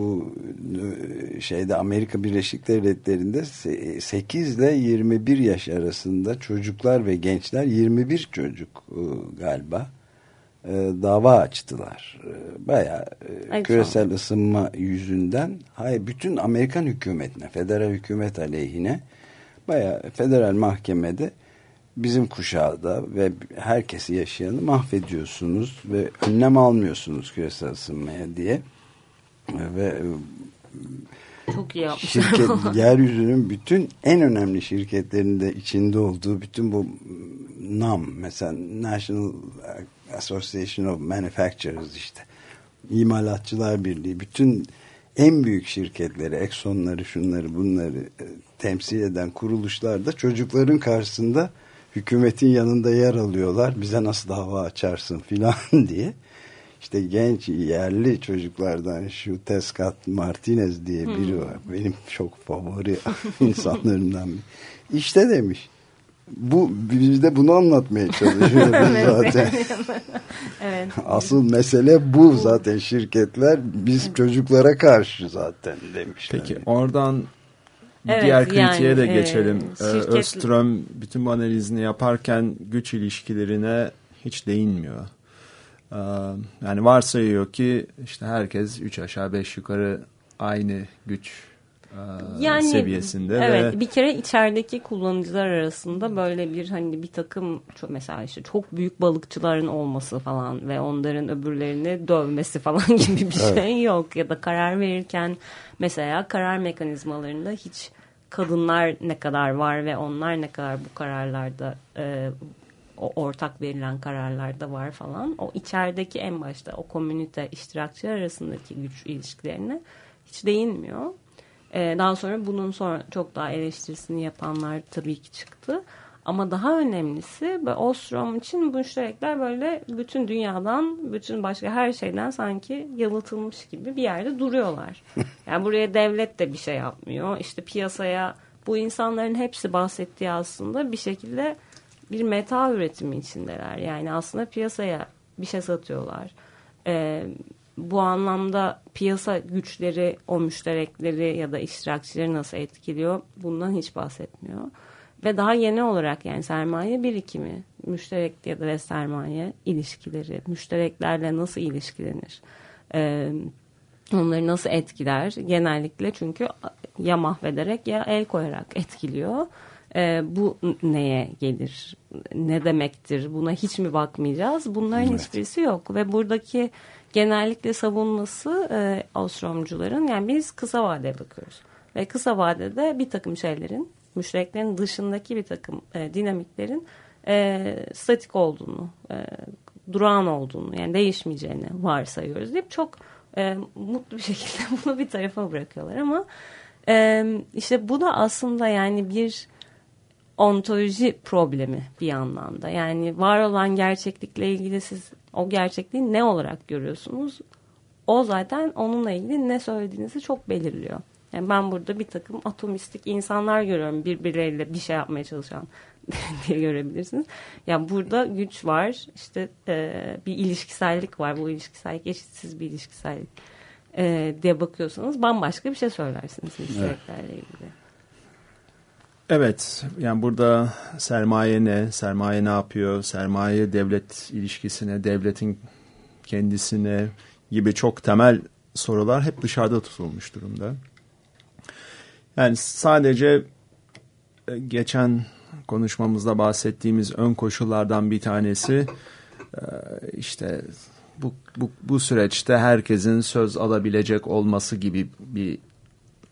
e, şeyde Amerika Birleşik Devletleri'nde se- 8 ile 21 yaş arasında çocuklar ve gençler 21 çocuk e, galiba e, dava açtılar. Ay, küresel ısınma yüzünden. Hayır bütün Amerikan hükümetine, federal hükümet aleyhine bayağı federal mahkemede bizim kuşağda ve herkesi yaşayanı mahvediyorsunuz ve önlem almıyorsunuz küresel ısınmaya diye ve çok iyi yapmışlar. şirket yeryüzünün bütün en önemli şirketlerinde içinde olduğu bütün bu NAM mesela National Association of Manufacturers işte. İmalatçılar birliği bütün en büyük şirketleri Exxon'ları şunları bunları e, temsil eden kuruluşlar da çocukların karşısında hükümetin yanında yer alıyorlar. Bize nasıl dava açarsın filan diye işte genç yerli çocuklardan şu Tescat Martinez diye biri var. Benim çok favori insanlarımdan biri. İşte demiş. Bu biz de bunu anlatmaya çalışıyoruz zaten. evet. Asıl mesele bu zaten şirketler biz çocuklara karşı zaten demişler. Peki oradan Evet, diğer kritiğe yani, de e, geçelim. Ee, şirket- Özström bütün bu analizini yaparken güç ilişkilerine hiç değinmiyor. Ee, Yani varsayıyor ki işte herkes üç aşağı beş yukarı aynı güç e, seviyesinde. Evet ve bir kere içerideki kullanıcılar arasında böyle bir hani bir takım çok, mesela işte çok büyük balıkçıların olması falan ve onların öbürlerini dövmesi falan gibi bir şey yok. Ya da karar verirken mesela karar mekanizmalarında hiç kadınlar ne kadar var ve onlar ne kadar bu kararlarda e, o ortak verilen kararlarda var falan. O içerideki en başta o komünite iştirakçı arasındaki güç ilişkilerine hiç değinmiyor. Ee, daha sonra bunun sonra çok daha eleştirisini yapanlar tabii ki çıktı. Ama daha önemlisi Ostrom için bu müşterekler böyle bütün dünyadan, bütün başka her şeyden sanki yalıtılmış gibi bir yerde duruyorlar. Yani buraya devlet de bir şey yapmıyor. İşte piyasaya bu insanların hepsi bahsettiği aslında bir şekilde bir meta üretimi içindeler. Yani aslında piyasaya bir şey satıyorlar. Ee, bu anlamda piyasa güçleri o müşterekleri ya da iştirakçileri nasıl etkiliyor bundan hiç bahsetmiyor. Ve daha yeni olarak yani sermaye birikimi, müşterek ya da sermaye ilişkileri, müştereklerle nasıl ilişkilenir, ee, onları nasıl etkiler genellikle çünkü ya mahvederek ya el koyarak etkiliyor. Ee, bu neye gelir, ne demektir, buna hiç mi bakmayacağız? Bunların Evet. hiçbirisi yok ve buradaki genellikle savunması e, Avromcuların yani biz kısa vadeye bakıyoruz. Ve kısa vadede bir takım şeylerin, müştereklerin dışındaki bir takım e, dinamiklerin e, statik olduğunu, e, durağan olduğunu yani değişmeyeceğini varsayıyoruz deyip çok e, mutlu bir şekilde bunu bir tarafa bırakıyorlar ama e, işte bu da aslında yani bir ontoloji problemi bir anlamda. Yani var olan gerçeklikle ilgili siz o gerçekliği ne olarak görüyorsunuz? O zaten onunla ilgili ne söylediğinizi çok belirliyor. Yani ben burada bir takım atomistik insanlar görüyorum birbirleriyle bir şey yapmaya çalışan diye görebilirsiniz. Yani burada güç var, işte e, bir ilişkisellik var. Bu ilişkisellik eşitsiz bir ilişkisellik e, diye bakıyorsanız bambaşka bir şey söylersiniz müştereklerle ilgili. Evet, yani burada sermaye ne, sermaye ne yapıyor, sermaye devlet ilişkisine, devletin kendisine gibi çok temel sorular hep dışarıda tutulmuş durumda. Yani sadece e, geçen konuşmamızda bahsettiğimiz ön koşullardan bir tanesi e, işte bu, bu, bu süreçte herkesin söz alabilecek olması gibi bir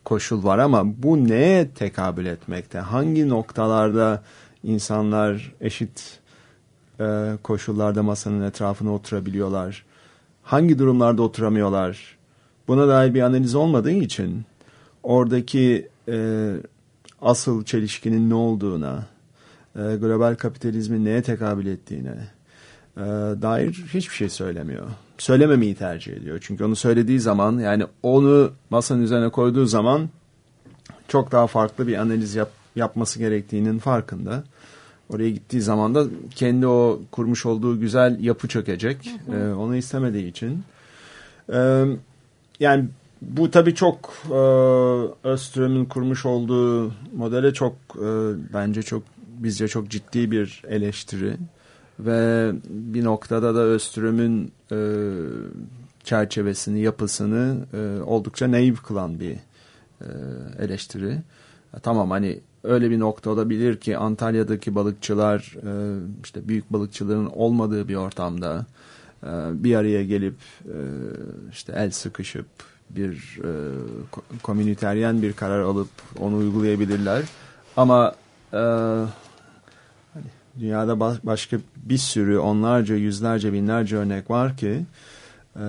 koşul var ama bu neye tekabül etmekte? Hangi noktalarda insanlar eşit e, koşullarda masanın etrafına oturabiliyorlar? Hangi durumlarda oturamıyorlar? Buna dair bir analiz olmadığı için oradaki e, asıl çelişkinin ne olduğuna, e, global kapitalizmin neye tekabül ettiğine e, dair hiçbir şey söylemiyor. Söylememeyi tercih ediyor. Çünkü onu söylediği zaman yani onu masanın üzerine koyduğu zaman çok daha farklı bir analiz yap, yapması gerektiğinin farkında. Oraya gittiği zaman da kendi o kurmuş olduğu güzel yapı çökecek. E, onu istemediği için. E, yani bu tabii çok e, Öztürk'ün kurmuş olduğu modele çok e, bence çok bizce çok ciddi bir eleştiri ve bir noktada da Öztürk'ün e, çerçevesini, yapısını e, oldukça naif kılan bir e, eleştiri. Ya tamam hani öyle bir nokta olabilir ki Antalya'daki balıkçılar e, işte büyük balıkçıların olmadığı bir ortamda e, bir araya gelip e, işte el sıkışıp bir e, ko- komüniteryen bir karar alıp onu uygulayabilirler. Ama e, dünyada ba- başka bir sürü onlarca, yüzlerce, binlerce örnek var ki e,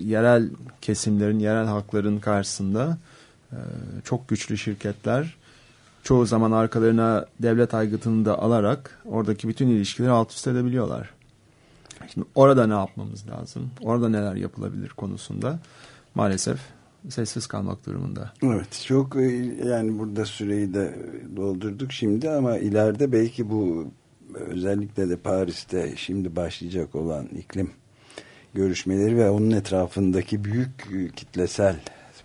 yerel kesimlerin, yerel hakların karşısında e, çok güçlü şirketler çoğu zaman arkalarına devlet aygıtını da alarak oradaki bütün ilişkileri alt üst edebiliyorlar. Şimdi orada ne yapmamız lazım? Orada neler yapılabilir konusunda maalesef sessiz kalmak durumunda. Evet çok e, yani burada süreyi de doldurduk şimdi ama ileride belki bu özellikle de Paris'te şimdi başlayacak olan iklim görüşmeleri ve onun etrafındaki büyük kitlesel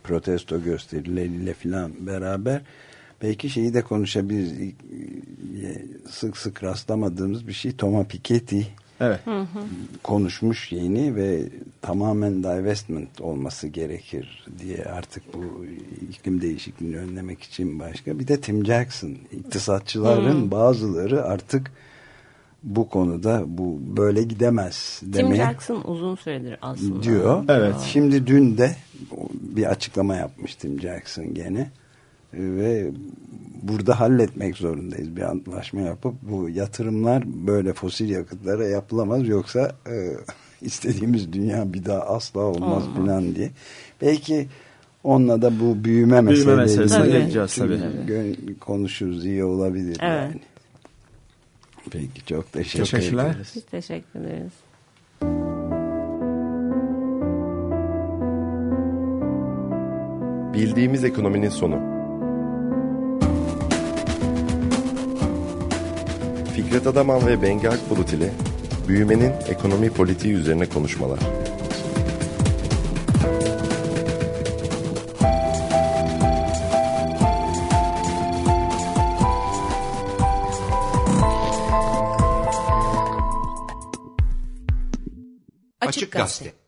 protesto gösterileriyle filan beraber belki şeyi de konuşabiliriz. Sık sık rastlamadığımız bir şey Thomas Piketty evet. Hı hı. konuşmuş yeni ve tamamen divestment olması gerekir diye artık bu iklim değişikliğini önlemek için başka. Bir de Tim Jackson iktisatçıların hı. bazıları artık bu konuda bu böyle gidemez demeye. Tim Jackson uzun süredir aslında. Diyor. Evet. Şimdi dün de bir açıklama yapmış Tim Jackson gene ve burada halletmek zorundayız bir antlaşma yapıp bu yatırımlar böyle fosil yakıtlara yapılamaz yoksa e, istediğimiz dünya bir daha asla olmaz Olmaz. falan diye. Belki onunla da bu büyüme, büyüme meselesine geleceğiz tabii. Konuşuruz iyi olabilir evet. yani. Peki çok teşekkür Teşekkürler. ederiz. Biz teşekkür ederiz. Bildiğimiz ekonominin sonu. Fikret Adaman ve Bengi Akbulut ile büyümenin ekonomi politiği üzerine konuşmalar. Açık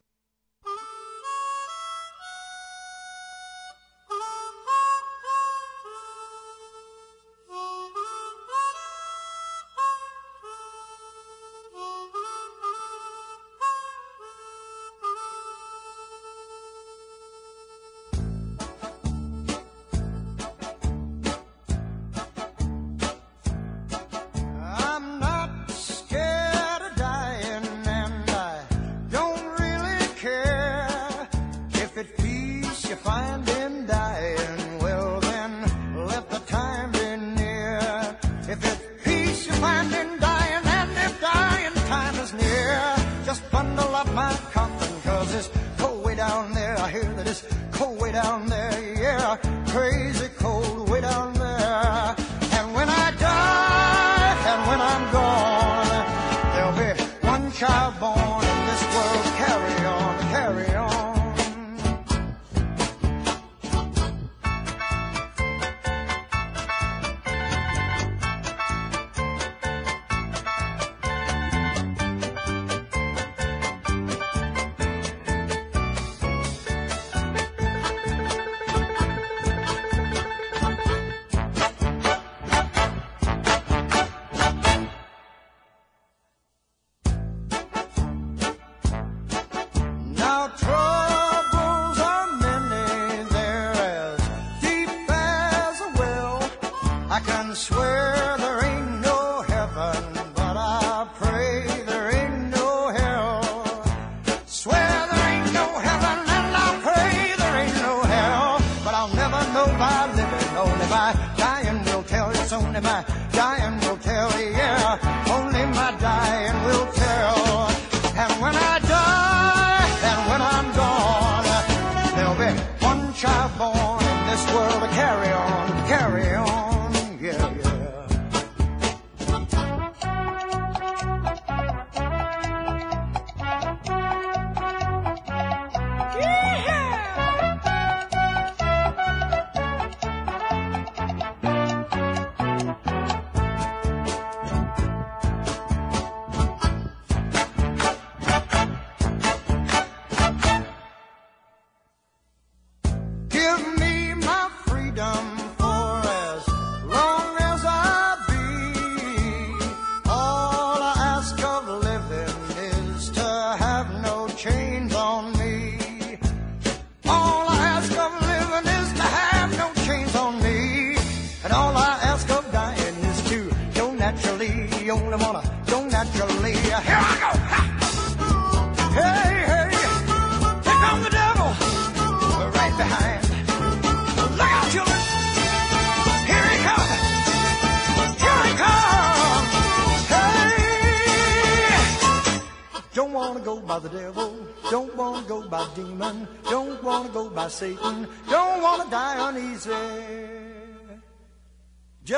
down my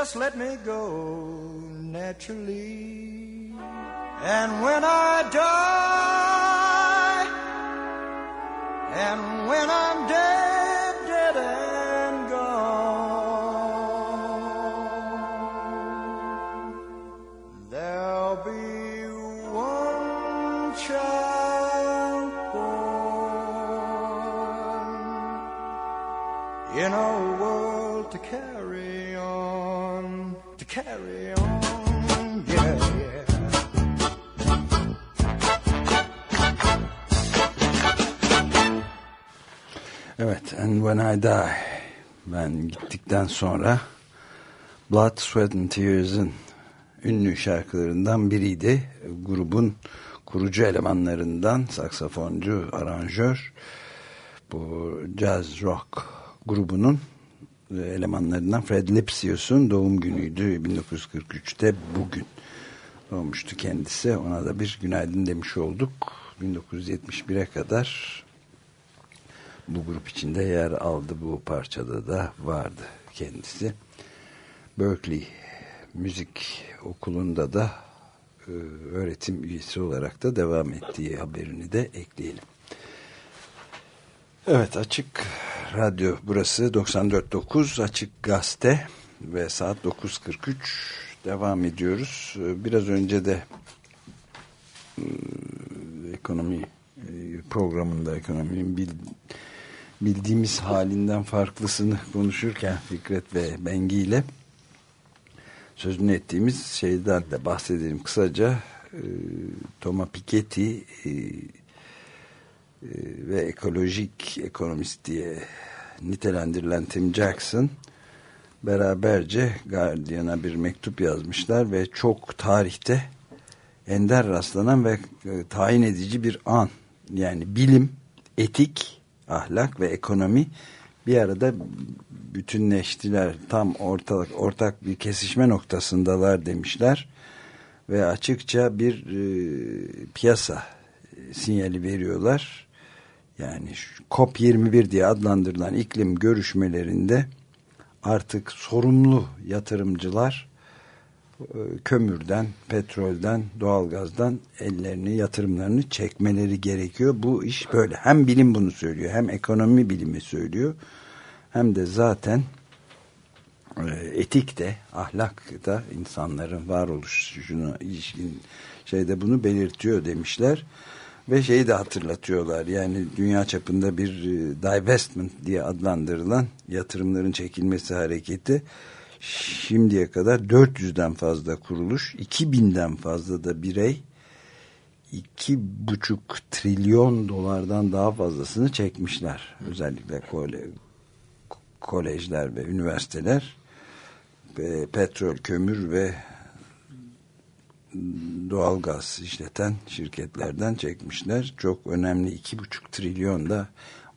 just let me go. Die. Ben gittikten sonra Blood, Sweat and Tears'ın ünlü şarkılarından biriydi. Grubun kurucu elemanlarından saksafoncu, aranjör. Bu jazz rock grubunun elemanlarından Fred Lipsius'un doğum günüydü 1943'te bugün doğmuştu kendisi. Ona da bir günaydın demiş olduk. 1971'e kadar bu grup içinde yer aldı. Bu parçada da vardı kendisi. Berkeley Müzik Okulu'nda da e, öğretim üyesi olarak da devam ettiği haberini de ekleyelim. Evet Açık Radyo burası 94.9 Açık Gazete ve saat 9.43 devam ediyoruz. E, Biraz önce de e, ekonomi programında ekonominin bil, bildiğimiz halinden farklısını konuşurken Fikret ve Bengi ile sözünü ettiğimiz şeyden de bahsedelim kısaca. E, Thomas Piketty e, e, ve ekolojik ekonomist diye nitelendirilen Tim Jackson beraberce Guardian'a bir mektup yazmışlar ve çok tarihte ender rastlanan ve e, tayin edici bir an. Yani bilim, etik, ahlak ve ekonomi bir arada bütünleştiler. Tam ortak, ortak bir kesişme noktasındalar demişler. Ve açıkça bir e, piyasa sinyali veriyorlar. Yani şu COP21 diye adlandırılan iklim görüşmelerinde artık sorumlu yatırımcılar kömürden, petrolden, doğalgazdan ellerini, yatırımlarını çekmeleri gerekiyor. Bu iş böyle. Hem bilim bunu söylüyor, hem ekonomi bilimi söylüyor. Hem de zaten e, etik de, ahlak da insanların varoluşuna ilişkin şeyde bunu belirtiyor demişler. Ve şeyi de hatırlatıyorlar yani dünya çapında bir e, divestment diye adlandırılan yatırımların çekilmesi hareketi şimdiye kadar 400'den fazla kuruluş, 2000'den fazla da birey 2,5 trilyon dolardan daha fazlasını çekmişler. Özellikle kole, kolejler ve üniversiteler ve petrol, kömür ve doğalgaz işleten şirketlerden çekmişler. Çok önemli iki buçuk trilyon da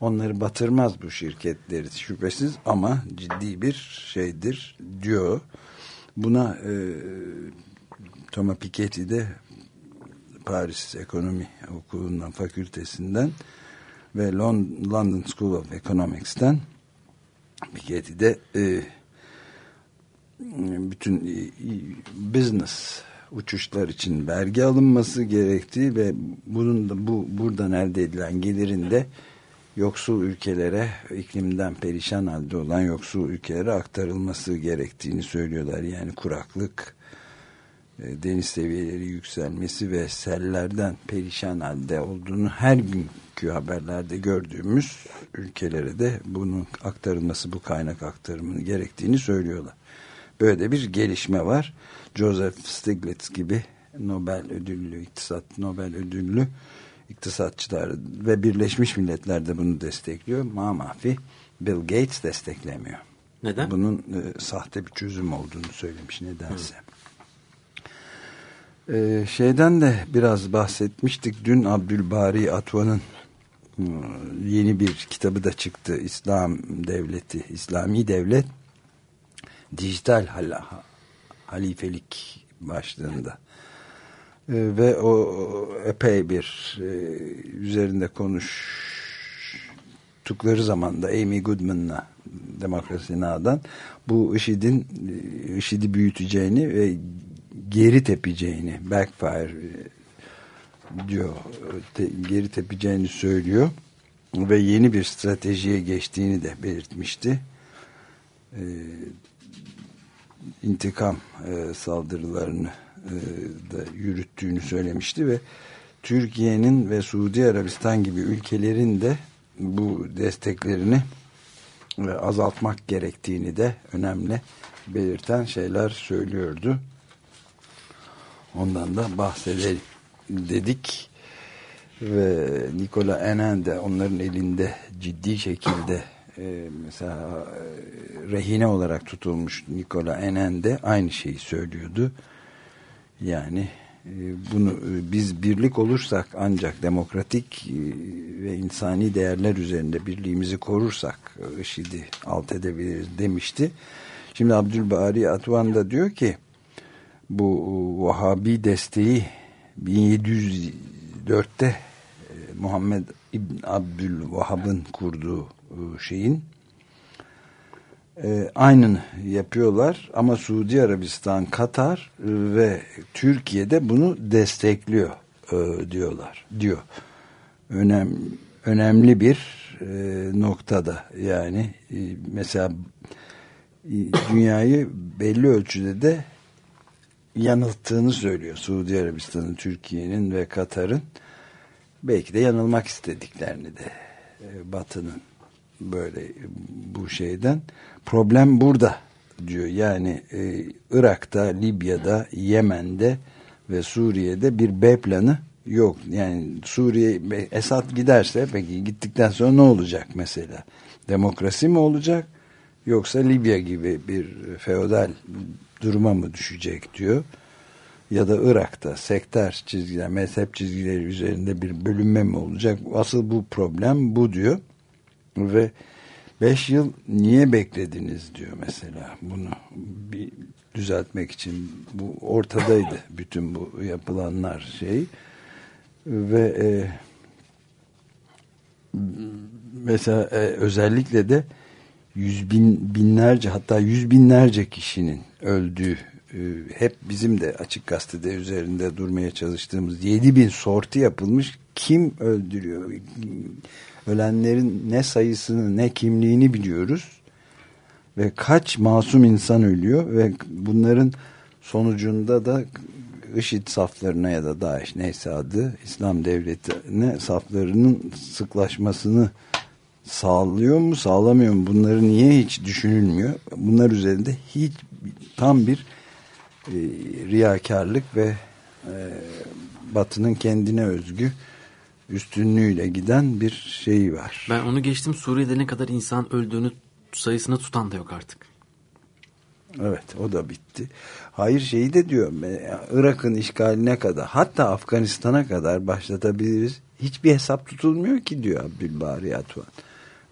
onları batırmaz bu şirketleri şüphesiz ama ciddi bir şeydir diyor. Buna e, Thomas Piketty de Paris Ekonomi Okulu'ndan, fakültesinden ve London School of Economics'ten Piketty de e, bütün business uçuşlar için vergi alınması gerektiği ve bunun da bu buradan elde edilen gelirin de yoksul ülkelere iklimden perişan halde olan yoksul ülkelere aktarılması gerektiğini söylüyorlar. Yani kuraklık, e, deniz seviyeleri yükselmesi ve sellerden perişan halde olduğunu her günkü haberlerde gördüğümüz ülkelere de bunun aktarılması, bu kaynak aktarımını gerektiğini söylüyorlar. Böyle bir gelişme var. Joseph Stiglitz gibi Nobel ödüllü, iktisat Nobel ödüllü iktisatçılar ve Birleşmiş Milletler de bunu destekliyor. Mamafi Bill Gates desteklemiyor. Neden? Bunun e, sahte bir çözüm olduğunu söylemiş nedense. E, şeyden de biraz bahsetmiştik. Dün Abdülbari Atvan'ın e, yeni bir kitabı da çıktı. İslam Devleti, İslami Devlet Dijital hal Halifelik başlığında. E, ve o epey bir e, üzerinde konuştukları zaman da Amy Goodman'la Demokrasi Nağ'dan bu IŞİD'in IŞİD'i büyüteceğini ve geri tepeceğini backfire e, diyor te, geri tepeceğini söylüyor ve yeni bir stratejiye geçtiğini de belirtmişti. E, intikam e, saldırılarını e, da yürüttüğünü söylemişti ve Türkiye'nin ve Suudi Arabistan gibi ülkelerin de bu desteklerini ve azaltmak gerektiğini de önemli belirten şeyler söylüyordu. Ondan da bahsedelim dedik ve Nikola Enen de onların elinde ciddi şekilde e, mesela e, rehine olarak tutulmuş Nikola Enen de aynı şeyi söylüyordu. Yani e, bunu e, biz birlik olursak ancak demokratik e, ve insani değerler üzerinde birliğimizi korursak IŞİD'i alt edebiliriz demişti. Şimdi Abdülbari Atvan da diyor ki bu Vahabi desteği 1704'te e, Muhammed İbn Abdülvahhab'ın kurduğu şeyin e, aynını yapıyorlar ama Suudi Arabistan, Katar e, ve Türkiye'de bunu destekliyor e, diyorlar diyor. Önem, önemli bir e, noktada. Yani e, mesela e, dünyayı belli ölçüde de yanılttığını söylüyor Suudi Arabistan'ın, Türkiye'nin ve Katar'ın. Belki de yanılmak istediklerini de e, Batı'nın böyle bu şeyden problem burada diyor yani e, Irak'ta, Libya'da, Yemen'de ve Suriye'de bir B planı yok. Yani Suriye Esad giderse peki gittikten sonra ne olacak mesela? Demokrasi mi olacak yoksa Libya gibi bir feodal duruma mı düşecek diyor. Ya da Irak'ta sektör çizgiler, mezhep çizgileri üzerinde bir bölünme mi olacak? Asıl bu problem bu diyor. Ve 5 yıl niye beklediniz diyor mesela bunu. Bir düzeltmek için bu ortadaydı bütün bu yapılanlar şey. Ve e, mesela e, özellikle de yüz bin, binlerce hatta yüz binlerce kişinin öldüğü e, hep bizim de açık gazetede üzerinde durmaya çalıştığımız 7 bin sorti yapılmış kim öldürüyor ölenlerin ne sayısını ne kimliğini biliyoruz. Ve kaç masum insan ölüyor ve bunların sonucunda da IŞİD saflarına ya da DAEŞ neyse adı İslam devletine saflarının sıklaşmasını sağlıyor mu sağlamıyor mu? Bunları niye hiç düşünülmüyor? Bunlar üzerinde hiç tam bir e, riyakarlık ve e, batının kendine özgü üstünlüğüyle giden bir şey var. Ben onu geçtim Suriye'de ne kadar insan öldüğünü sayısını tutan da yok artık. Evet o da bitti. Hayır şeyi de diyor Irak'ın işgaline kadar hatta Afganistan'a kadar başlatabiliriz. Hiçbir hesap tutulmuyor ki diyor Abdülbari Atvan.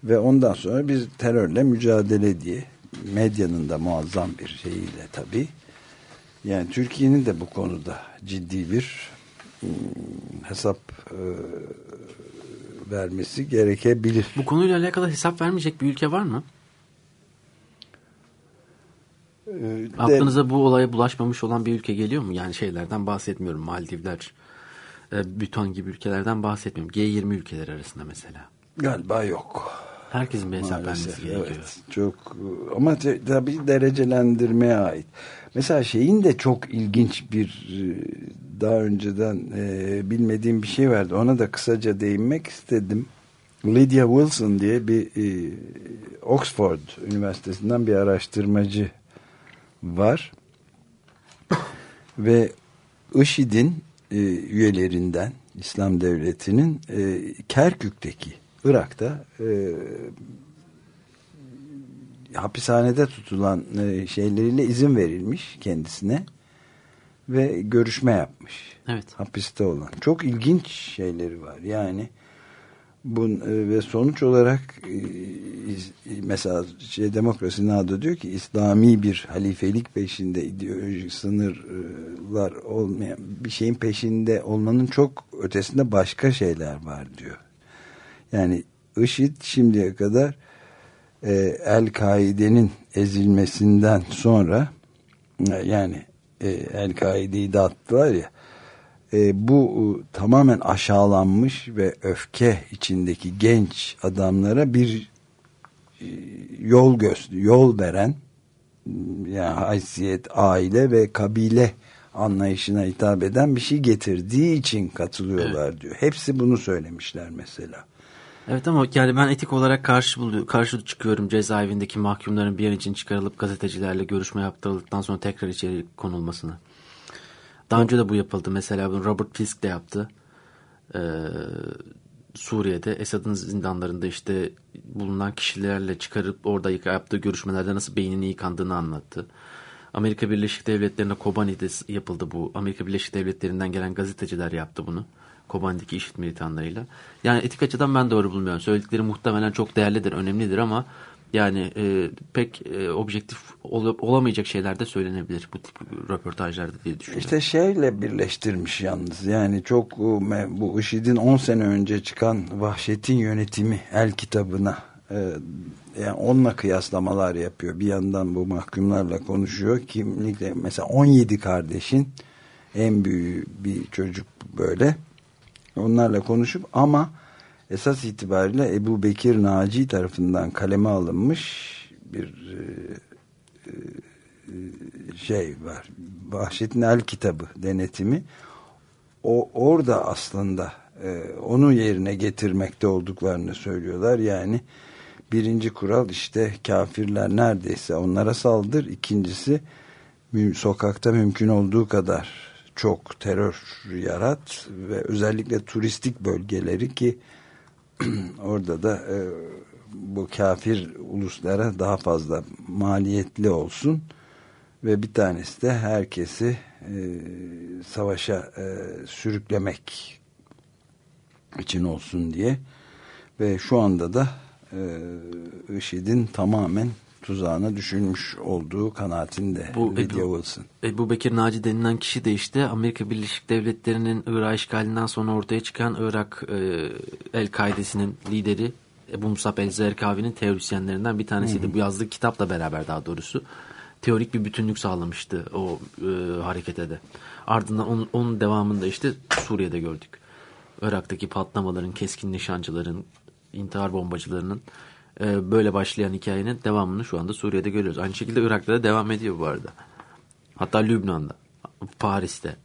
Ve ondan sonra biz terörle mücadele diye medyanın da muazzam bir şeyiyle tabii. Yani Türkiye'nin de bu konuda ciddi bir hesap e, vermesi gerekebilir. Bu konuyla alakalı hesap vermeyecek bir ülke var mı? Ee, Aklınıza bu olaya bulaşmamış olan bir ülke geliyor mu? Yani şeylerden bahsetmiyorum. Maldivler, e, Büton gibi ülkelerden bahsetmiyorum. G20 ülkeler arasında mesela. Galiba yok. Herkesin bir hesap Maalesef, vermesi gerekiyor. Evet, çok ama tabii derecelendirmeye ait. Mesela şeyin de çok ilginç bir e, daha önceden e, bilmediğim bir şey vardı. Ona da kısaca değinmek istedim. Lydia Wilson diye bir e, Oxford Üniversitesi'nden bir araştırmacı var. Ve IŞİD'in e, üyelerinden İslam Devleti'nin e, Kerkük'teki Irak'ta e, hapishanede tutulan e, şeyleriyle izin verilmiş kendisine ve görüşme yapmış. Evet. Hapiste olan. Çok ilginç şeyleri var. Yani bun, e, ve sonuç olarak e, mesela şey, demokrasinin adı diyor ki İslami bir halifelik peşinde ideolojik sınırlar olmayan bir şeyin peşinde olmanın çok ötesinde başka şeyler var diyor. Yani IŞİD şimdiye kadar e, El-Kaide'nin ezilmesinden sonra e, yani e, El-Kaide'yi dağıttılar ya e, bu e, tamamen aşağılanmış ve öfke içindeki genç adamlara bir e, yol göster yol veren yani haysiyet, aile ve kabile anlayışına hitap eden bir şey getirdiği için katılıyorlar diyor. Hepsi bunu söylemişler mesela. Evet ama yani ben etik olarak karşı karşı çıkıyorum cezaevindeki mahkumların bir an için çıkarılıp gazetecilerle görüşme yaptırıldıktan sonra tekrar içeri konulmasını. Daha önce de bu yapıldı. Mesela bunu Robert Fisk de yaptı. Ee, Suriye'de Esad'ın zindanlarında işte bulunan kişilerle çıkarıp orada yaptığı görüşmelerde nasıl beyninin yıkandığını anlattı. Amerika Birleşik Devletleri'nde Kobani'de yapıldı bu. Amerika Birleşik Devletleri'nden gelen gazeteciler yaptı bunu. Kobani'deki işit militanlarıyla. Yani etik açıdan ben doğru bulmuyorum. Söyledikleri muhtemelen çok değerlidir, önemlidir ama yani e, pek e, objektif ol- olamayacak şeyler de söylenebilir bu tip röportajlarda diye düşünüyorum. İşte şeyle birleştirmiş yalnız. Yani çok e, bu IŞİD'in 10 sene önce çıkan Vahşetin Yönetimi el kitabına e, yani onunla kıyaslamalar yapıyor. Bir yandan bu mahkumlarla konuşuyor. Kimlikle mesela 17 kardeşin en büyüğü bir çocuk böyle. Onlarla konuşup ama esas itibariyle Ebu Bekir Naci tarafından kaleme alınmış bir e, şey var. Vahşetin El Kitabı denetimi. O orada aslında e, onu yerine getirmekte olduklarını söylüyorlar. Yani birinci kural işte kafirler neredeyse onlara saldır. İkincisi sokakta mümkün olduğu kadar çok terör yarat ve özellikle turistik bölgeleri ki orada da e, bu kafir uluslara daha fazla maliyetli olsun ve bir tanesi de herkesi e, savaşa e, sürüklemek için olsun diye ve şu anda da e, IŞİD'in tamamen tuzağına düşülmüş olduğu kanaatinde Bu Lydia Ebu- Wilson. Ebu Bekir Naci denilen kişi de işte Amerika Birleşik Devletleri'nin Irak işgalinden sonra ortaya çıkan Irak e, El-Kaide'sinin lideri Ebu Musab El-Zerkavi'nin teorisyenlerinden bir tanesiydi. Bu yazdığı kitapla beraber daha doğrusu teorik bir bütünlük sağlamıştı o e, harekete de. Ardından onun, onun devamında işte Suriye'de gördük. Irak'taki patlamaların, keskin nişancıların, intihar bombacılarının e, böyle başlayan hikayenin devamını şu anda Suriye'de görüyoruz. Aynı şekilde Irak'ta da devam ediyor bu arada. Hatta Lübnan'da, Paris'te,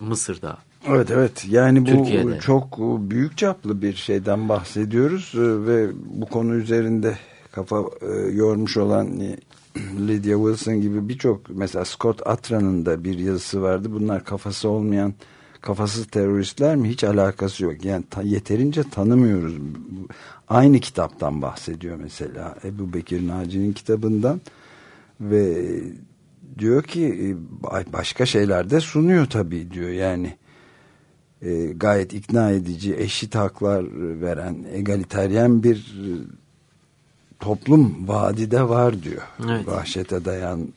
Mısır'da. Evet evet yani bu Türkiye'de. çok büyük çaplı bir şeyden bahsediyoruz Ee, ve bu konu üzerinde kafa e, yormuş olan e, Lydia Wilson gibi birçok mesela Scott Atran'ın da bir yazısı vardı. Bunlar kafası olmayan kafasız teröristler mi? Hiç alakası yok. Yani ta- yeterince tanımıyoruz. Aynı kitaptan bahsediyor mesela Ebu Bekir Naci'nin kitabından ve diyor ki e, başka şeyler de sunuyor tabii diyor yani e, gayet ikna edici eşit haklar veren egaliteryen bir e, toplum vadide var diyor. Evet. Vahşete dayan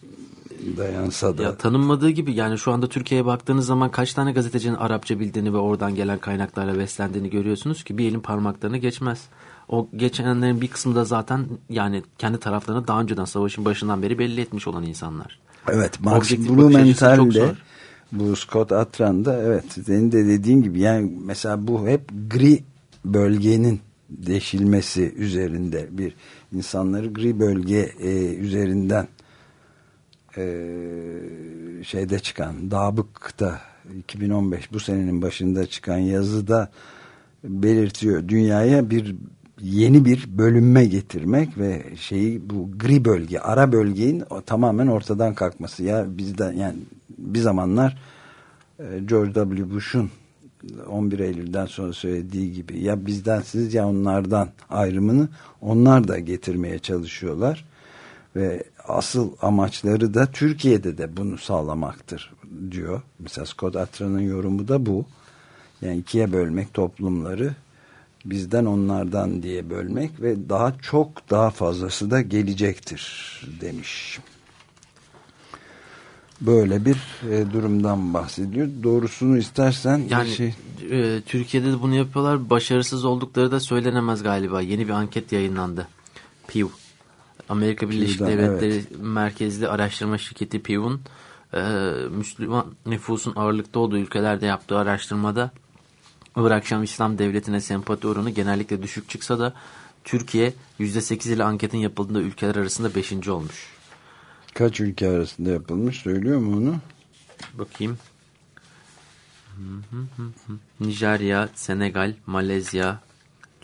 dayansa da. Ya tanınmadığı gibi yani şu anda Türkiye'ye baktığınız zaman kaç tane gazetecinin Arapça bildiğini ve oradan gelen kaynaklarla beslendiğini görüyorsunuz ki bir elin parmaklarını geçmez. O geçenlerin bir kısmı da zaten yani kendi taraflarını daha önceden savaşın başından beri belli etmiş olan insanlar. Evet Max Blumenthal'de zor. bu Scott Atran'da evet senin de dediğin gibi yani mesela bu hep gri bölgenin deşilmesi üzerinde bir insanları gri bölge e, üzerinden e, şeyde çıkan Dabık'ta 2015 bu senenin başında çıkan yazıda belirtiyor. Dünyaya bir yeni bir bölünme getirmek ve şeyi bu gri bölge ara bölgenin tamamen ortadan kalkması. Ya bizden yani bir zamanlar e, George W. Bush'un 11 Eylül'den sonra söylediği gibi ya bizden siz ya onlardan ayrımını onlar da getirmeye çalışıyorlar. Ve asıl amaçları da Türkiye'de de bunu sağlamaktır diyor. Mesela Scott Atran'ın yorumu da bu. Yani ikiye bölmek toplumları bizden onlardan diye bölmek ve daha çok daha fazlası da gelecektir demiş. Böyle bir e, durumdan bahsediyor. Doğrusunu istersen Yani şey e, Türkiye'de de bunu yapıyorlar. Başarısız oldukları da söylenemez galiba. Yeni bir anket yayınlandı. Pew. Amerika Birleşik Pew'dan, Devletleri merkezli araştırma şirketi Pew'un e, Müslüman nüfusun ağırlıkta olduğu ülkelerde yaptığı araştırmada Irak Şam İslam Devleti'ne sempati oranı genellikle düşük çıksa da Türkiye %8 ile anketin yapıldığında ülkeler arasında 5. olmuş. kaç ülke arasında yapılmış söylüyor mu onu? Bakayım. Nijerya, Senegal, Malezya,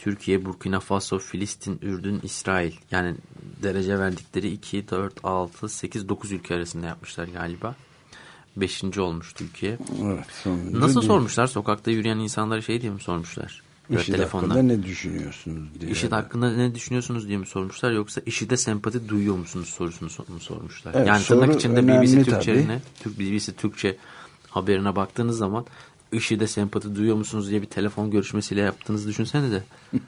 Türkiye, Burkina Faso, Filistin, Ürdün, İsrail. Yani derece verdikleri 2, 4, 6, 8, 9 ülke arasında yapmışlar galiba. Beşinci olmuş Türkiye. Evet, Nasıl değil. sormuşlar? Sokakta yürüyen insanlara şey diye mi sormuşlar? IŞİD telefonla. hakkında ne düşünüyorsunuz diye. IŞİD hakkında ne düşünüyorsunuz diye mi sormuşlar yoksa IŞİD'e sempati duyuyor musunuz sorusunu sor- mu sormuşlar? Evet, yani soru tırnak içinde BBC. Türkçe'ne, Türk BBC Türkçe haberine baktığınız zaman IŞİD'e sempati duyuyor musunuz diye bir telefon görüşmesiyle yaptığınızı düşünsene de.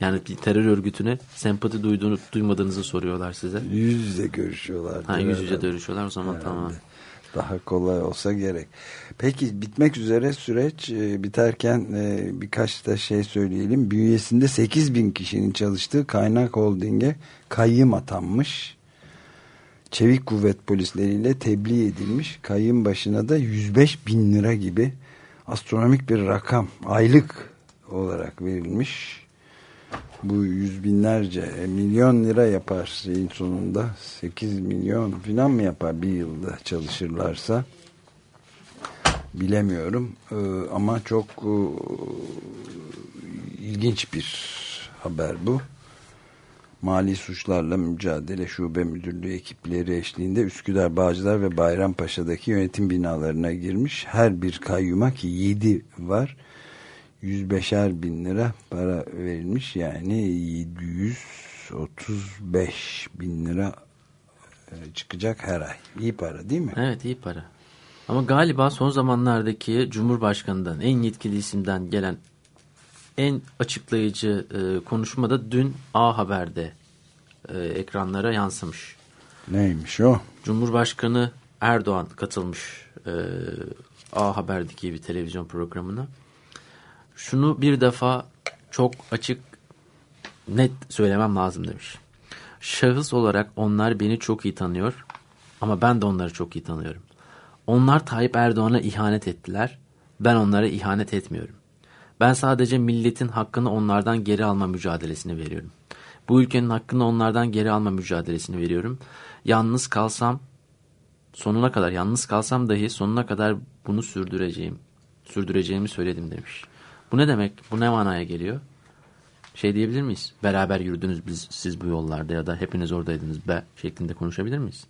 Yani bir terör örgütüne sempati duyduğunu duymadığınızı soruyorlar size. Yüz yüze görüşüyorlar. Ha, yüz yüze görüşüyorlar o zaman Herhalde. tamam. Daha kolay olsa gerek. Peki bitmek üzere süreç e, biterken e, birkaç da şey söyleyelim. Bünyesinde 8 bin kişinin çalıştığı kaynak holdinge kayyım atanmış. Çevik kuvvet polisleriyle tebliğ edilmiş. Kayyım başına da 105 bin lira gibi astronomik bir rakam aylık olarak verilmiş. Bu yüz binlerce e, milyon lira yapar şeyin sonunda. 8 milyon falan mı yapar bir yılda çalışırlarsa? Bilemiyorum. Ee, ama çok e, ilginç bir haber bu Mali Suçlarla Mücadele Şube Müdürlüğü ekipleri eşliğinde Üsküdar, Bağcılar ve Bayrampaşa'daki yönetim binalarına girmiş. Her bir kayyuma ki 7 var. 105'er bin lira para verilmiş. Yani 735 bin lira e, çıkacak her ay. İyi para değil mi? Evet iyi para. Ama galiba son zamanlardaki Cumhurbaşkanı'ndan en yetkili isimden gelen en açıklayıcı e, konuşma da dün A Haber'de e, ekranlara yansımış. Neymiş o? Cumhurbaşkanı Erdoğan katılmış e, A Haber'deki bir televizyon programına. Şunu bir defa çok açık net söylemem lazım demiş. Şahıs olarak onlar beni çok iyi tanıyor ama ben de onları çok iyi tanıyorum. Onlar Tayyip Erdoğan'a ihanet ettiler. Ben onlara ihanet etmiyorum. Ben sadece milletin hakkını onlardan geri alma mücadelesini veriyorum. Bu ülkenin hakkını onlardan geri alma mücadelesini veriyorum. Yalnız kalsam sonuna kadar yalnız kalsam dahi sonuna kadar bunu sürdüreceğim. Sürdüreceğimi söyledim demiş. Bu ne demek? Bu ne manaya geliyor? Şey diyebilir miyiz? Beraber yürüdünüz biz siz bu yollarda ya da hepiniz oradaydınız be şeklinde konuşabilir miyiz?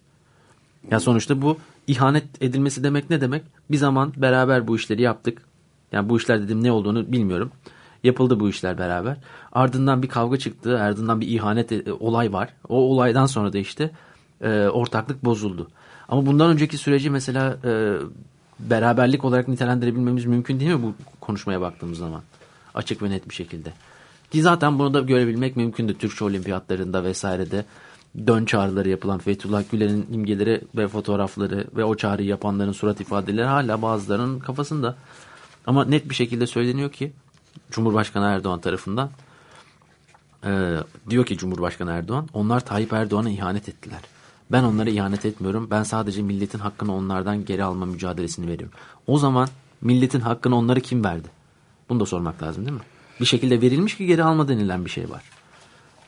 Ya sonuçta bu ihanet edilmesi demek ne demek? Bir zaman beraber bu işleri yaptık. Yani bu işler dedim ne olduğunu bilmiyorum. Yapıldı bu işler beraber. Ardından bir kavga çıktı. Ardından bir ihanet e, olay var. O olaydan sonra da işte e, ortaklık bozuldu. Ama bundan önceki süreci mesela e, beraberlik olarak nitelendirebilmemiz mümkün değil mi bu konuşmaya baktığımız zaman? Açık ve net bir şekilde. Ki zaten bunu da görebilmek mümkündü Türkçe olimpiyatlarında vesairede dön çağrıları yapılan Fethullah Gülen'in imgeleri ve fotoğrafları ve o çağrıyı yapanların surat ifadeleri hala bazılarının kafasında. Ama net bir şekilde söyleniyor ki Cumhurbaşkanı Erdoğan tarafından e, diyor ki Cumhurbaşkanı Erdoğan onlar Tayyip Erdoğan'a ihanet ettiler. Ben onlara ihanet etmiyorum. Ben sadece milletin hakkını onlardan geri alma mücadelesini veriyorum. O zaman milletin hakkını onlara kim verdi? Bunu da sormak lazım değil mi? Bir şekilde verilmiş ki geri alma denilen bir şey var.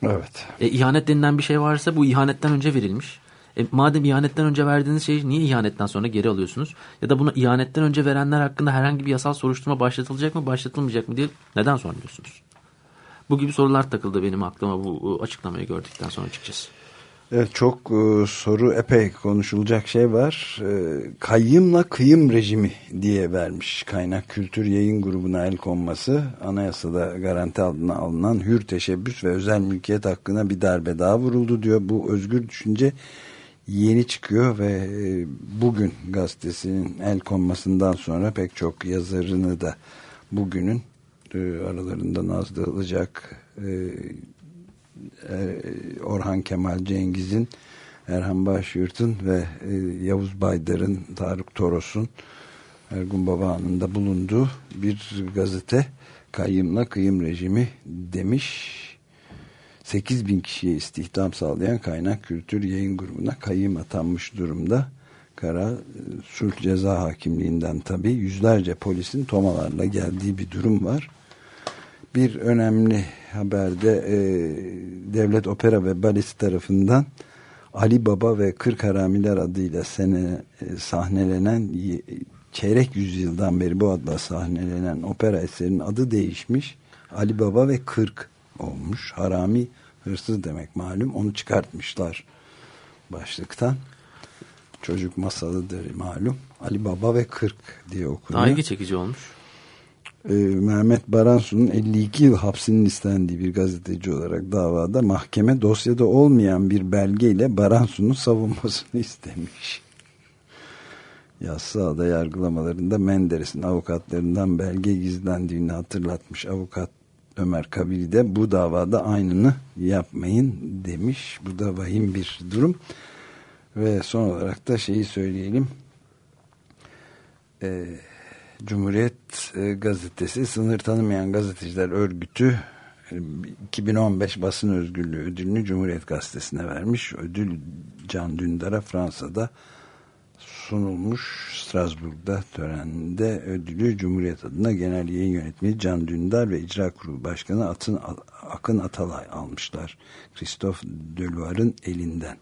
Evet. E, ihanet denilen bir şey varsa bu ihanetten önce verilmiş. E, madem ihanetten önce verdiğiniz şeyi niye ihanetten sonra geri alıyorsunuz? Ya da buna ihanetten önce verenler hakkında herhangi bir yasal soruşturma başlatılacak mı başlatılmayacak mı diye neden sormuyorsunuz? Bu gibi sorular takıldı benim aklıma bu açıklamayı gördükten sonra açıkçası. Evet, çok e, soru epey konuşulacak şey var. E, kayyımla kıyım rejimi diye vermiş kaynak kültür yayın grubuna el konması. Anayasada garanti altına alınan hür teşebbüs ve özel mülkiyet hakkına bir darbe daha vuruldu diyor. Bu özgür düşünce yeni çıkıyor ve e, bugün gazetesinin el konmasından sonra pek çok yazarını da bugünün e, aralarında Nazlı Ilıcak, e, Orhan Kemal Cengiz'in, Erhan Başyurt'un ve Yavuz Baydar'ın, Tarık Toros'un, Ergun Baba'nın da bulunduğu bir gazete kayyımla kıyım rejimi demiş. 8 bin kişiye istihdam sağlayan kaynak kültür yayın grubuna kayyım atanmış durumda. Kara sulh ceza hakimliğinden tabi yüzlerce polisin tomalarla geldiği bir durum var bir önemli haberde e, Devlet Opera ve Balesi tarafından Ali Baba ve Kırk Haramiler adıyla sene, e, sahnelenen çeyrek yüzyıldan beri bu adla sahnelenen opera eserinin adı değişmiş. Ali Baba ve Kırk olmuş. Harami hırsız demek malum. Onu çıkartmışlar başlıktan. Çocuk masalıdır malum. Ali Baba ve 40 diye okunuyor. Daha ilgi çekici olmuş. Ee, Mehmet Baransu'nun 52 yıl hapsinin istendiği bir gazeteci olarak davada mahkeme dosyada olmayan bir belgeyle Baransu'nun savunmasını istemiş. Yassıada yargılamalarında Menderes'in avukatlarından belge gizlendiğini hatırlatmış avukat Ömer Kabili de bu davada aynını yapmayın demiş. Bu da vahim bir durum. Ve son olarak da şeyi söyleyelim. Ee, Cumhuriyet e, Gazetesi Sınır Tanımayan Gazeteciler Örgütü e, 2015 basın özgürlüğü ödülünü Cumhuriyet Gazetesi'ne vermiş. Ödül Can Dündar'a Fransa'da sunulmuş Strasbourg'da töreninde ödülü Cumhuriyet adına Genel Yayın Yönetmeni Can Dündar ve İcra Kurulu Başkanı Atın, Akın Atalay almışlar. Christophe Deloire'ın elinden.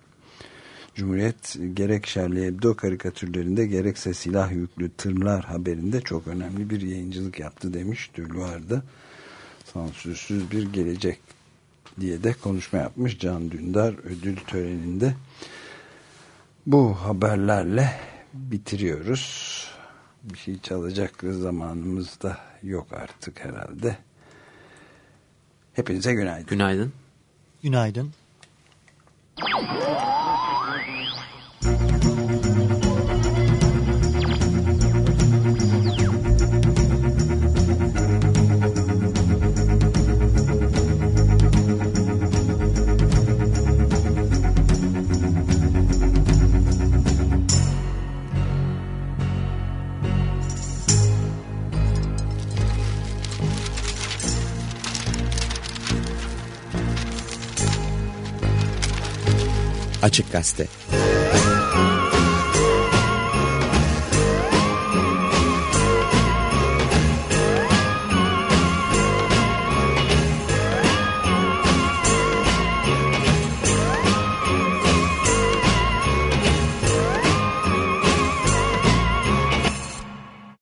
Cumhuriyet gerek Charlie Hebdo karikatürlerinde gerekse silah yüklü tırlar haberinde çok önemli bir yayıncılık yaptı demiş Deloire'da. Sansürsüz bir gelecek diye de konuşma yapmış Can Dündar ödül töreninde. Bu haberlerle bitiriyoruz. Bir şey çalacak zamanımız da yok artık herhalde. Hepinize günaydın. Günaydın. Günaydın. Açık Gazete